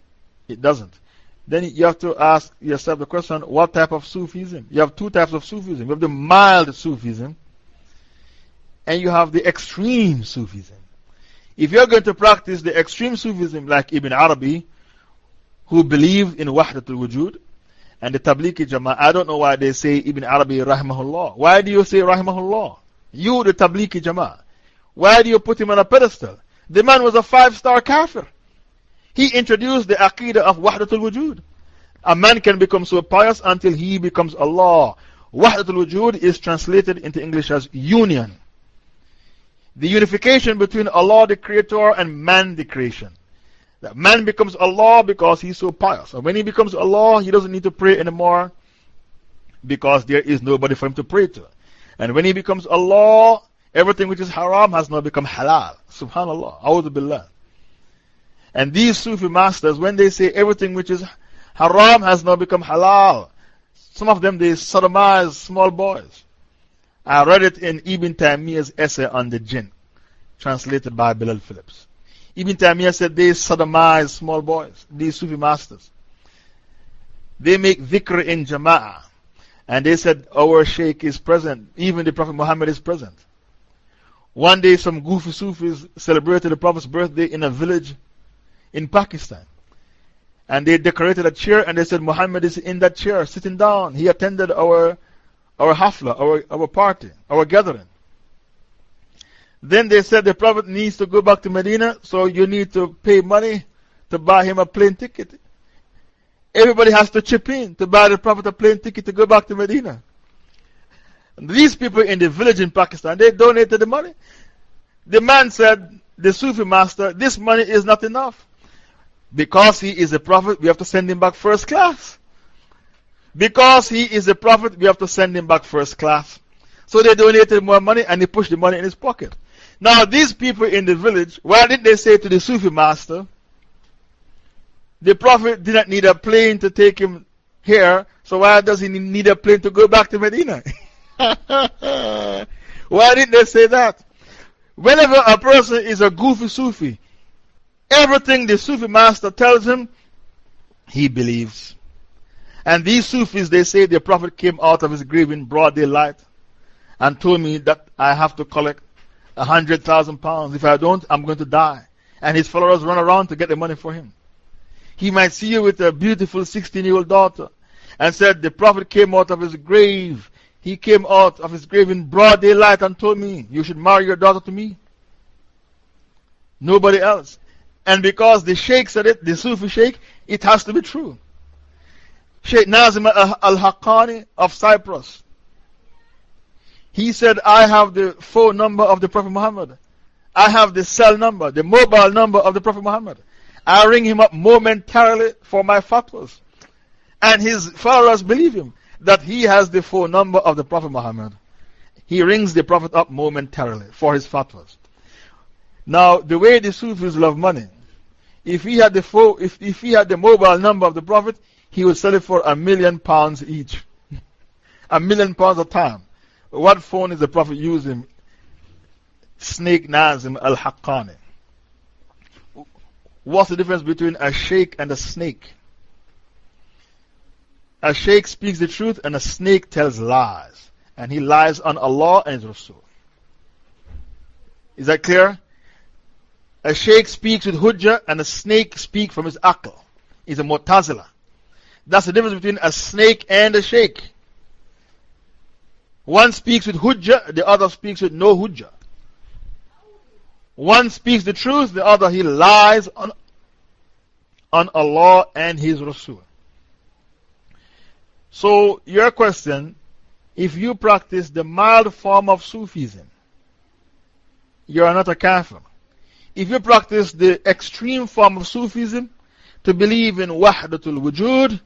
Speaker 1: it doesn't? Then you have to ask yourself the question what type of Sufism? You have two types of Sufism. You have the mild Sufism, and you have the extreme Sufism. If you're going to practice the extreme Sufism like Ibn Arabi, who believed in Wahdatul Wujud, and the Tablighi Jama'ah, I don't know why they say Ibn Arabi Rahimahullah. Why do you say Rahimahullah? You, the Tablighi Jama'ah. Why do you put him on a pedestal? The man was a five star kafir. He introduced the Aqidah of Wahdatul Wujud. A man can become so pious until he becomes Allah. Wahdatul Wujud is translated into English as union. The unification between Allah the Creator and man the creation. That man becomes Allah because he's so pious. And when he becomes Allah, he doesn't need to pray anymore because there is nobody for him to pray to. And when he becomes Allah, everything which is haram has now become halal. Subhanallah. A'udhu. And these Sufi masters, when they say everything which is haram has now become halal, some of them they sodomize small boys. I read it in Ibn Taymiyyah's essay on the jinn, translated by Bilal Phillips. Ibn Taymiyyah said they sodomize small boys, these Sufi masters. They make dhikr in Jama'ah. And they said, Our Sheikh is present. Even the Prophet Muhammad is present. One day, some goofy Sufis celebrated the Prophet's birthday in a village in Pakistan. And they decorated a chair and they said, Muhammad is in that chair, sitting down. He attended our, our hafla, our, our party, our gathering. Then they said the Prophet needs to go back to Medina, so you need to pay money to buy him a plane ticket. Everybody has to chip in to buy the Prophet a plane ticket to go back to Medina. And these people in the village in Pakistan, they donated the money. The man said, the Sufi master, this money is not enough. Because he is a prophet, we have to send him back first class. Because he is a prophet, we have to send him back first class. So they donated more money and he pushed the money in his pocket. Now, these people in the village, why did they say to the Sufi master, the Prophet did not need a plane to take him here, so why does he need a plane to go back to Medina? why did they say that? Whenever a person is a goofy Sufi, everything the Sufi master tells him, he believes. And these Sufis, they say the Prophet came out of his grave in broad daylight and told me that I have to collect a hundred thousand pounds. If I don't, I'm going to die. And his followers run around to get the money for him. He might see you with a beautiful 16 year old daughter and said, The Prophet came out of his grave. He came out of his grave in broad daylight and told me, You should marry your daughter to me. Nobody else. And because the Sheikh said it, the Sufi Sheikh, it has to be true. Sheikh Nazim al Haqqani of Cyprus. He said, I have the phone number of the Prophet Muhammad. I have the cell number, the mobile number of the Prophet Muhammad. I ring him up momentarily for my fatwas. And his followers believe him that he has the phone number of the Prophet Muhammad. He rings the Prophet up momentarily for his fatwas. Now, the way the Sufis love money, if he had the, phone, if, if he had the mobile number of the Prophet, he would sell it for a million pounds each. a million pounds a time. What phone is the Prophet using? Snake Nazim al Haqqani. What's the difference between a sheikh and a snake? A sheikh speaks the truth and a snake tells lies. And he lies on Allah and His Rasul. Is that clear? A sheikh speaks with hujjah and a snake speaks from his akal. He's a mutazila. That's the difference between a snake and a sheikh. One speaks with hujjah, the other speaks with no hujjah. One speaks the truth, the other he lies on, on Allah and His Rasul. So, your question if you practice the mild form of Sufism, you are not a kafir. If you practice the extreme form of Sufism, to believe in Wahdatul Wujud,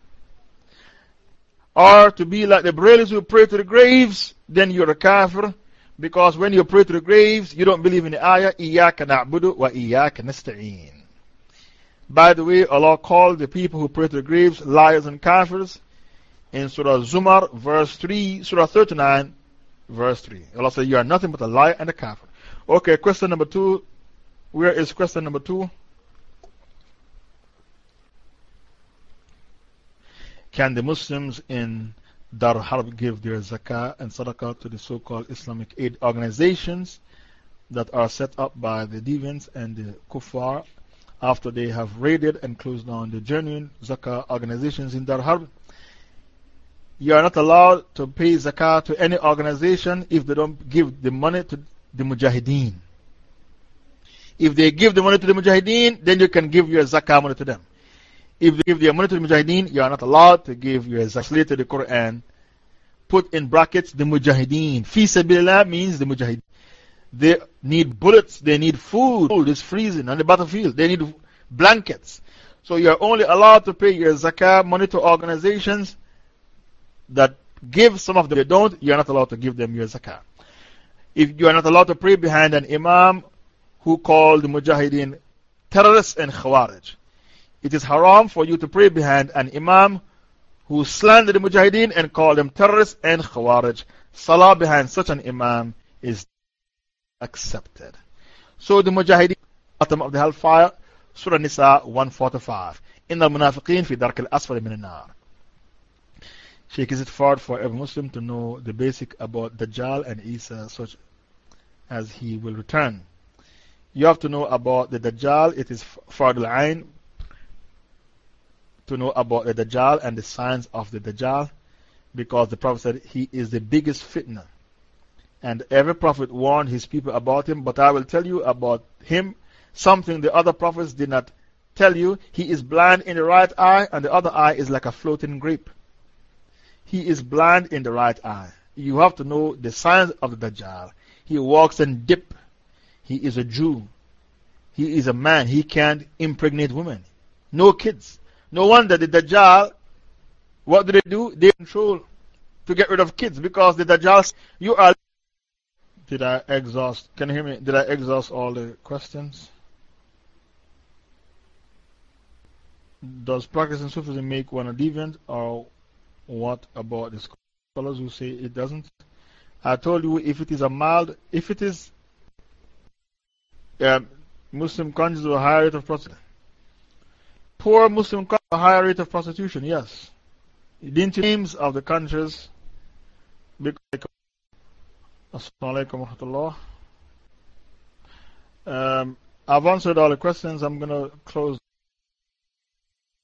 Speaker 1: or to be like the Barelvis who pray to the graves, then you're a kafir. Because when you pray to the graves, you don't believe in the ayah, Iyaka na'budu wa Iyaka nasta'een. By the way, Allah called the people who pray to the graves liars and kafirs in Surah Zumar, verse 3, Surah 39, verse 3. Allah said, You are nothing but a liar and a kafir. Okay, question number two. Where is question number two? Can the Muslims in Dar Harb give their zakah and sadaqah to the so called Islamic aid organizations that are set up by the deviants and the kuffar after they have raided and closed down the genuine zakah organizations in Dar Harb? You are not allowed to pay zakah to any organization if they don't give the money to the mujahideen. If they give the money to the mujahideen, then you can give your zakah money to them. If you give their money to the Mujahideen, you are not allowed to give your zakat to the Quran. Put in brackets the Mujahideen. Fi sabilillah means the Mujahideen. They need bullets, they need food. It's freezing on the battlefield. They need blankets. So you are only allowed to pay your zakah money to organizations that give some of them. They don't, you are not allowed to give them your zakah. If you are not allowed to pray behind an imam who called the Mujahideen terrorists and khawarij it is haram for you to pray behind an imam who slandered the mujahideen and called them terrorists and khawarij. Salah behind such an imam is accepted. So the mujahideen, bottom of the hellfire, Surah Nisa 145. In the munafiqeen fi dark al-asfar min al-nar. Sheikh, is it fard for every Muslim to know the basic about Dajjal and Isa such as he will return? You have to know about the Dajjal. It is Fard al-Ain, to know about the Dajjal and the signs of the Dajjal because the Prophet said he is the biggest fitna. And every Prophet warned his people about him, but I will tell you about him something the other prophets did not tell you. He is blind in the right eye, and the other eye is like a floating grape. He is blind in the right eye. You have to know the signs of the Dajjal. He walks and dip. He is a Jew. He is a man. He can't impregnate women. No kids. No wonder the Dajjal, what do they do? They control to get rid of kids because the Dajjal, you are Did I exhaust? Can you hear me? Did I exhaust all the questions? Does practicing Sufism make one a deviant, or what about the scholars who say it doesn't? I told you if it is a mild, if it is um, Muslim countries with a higher rate of prostitution. Poor Muslim countries a higher rate of prostitution, yes. The names of the countries. Assalamu alaikum um, I've answered all the questions. I'm going to close.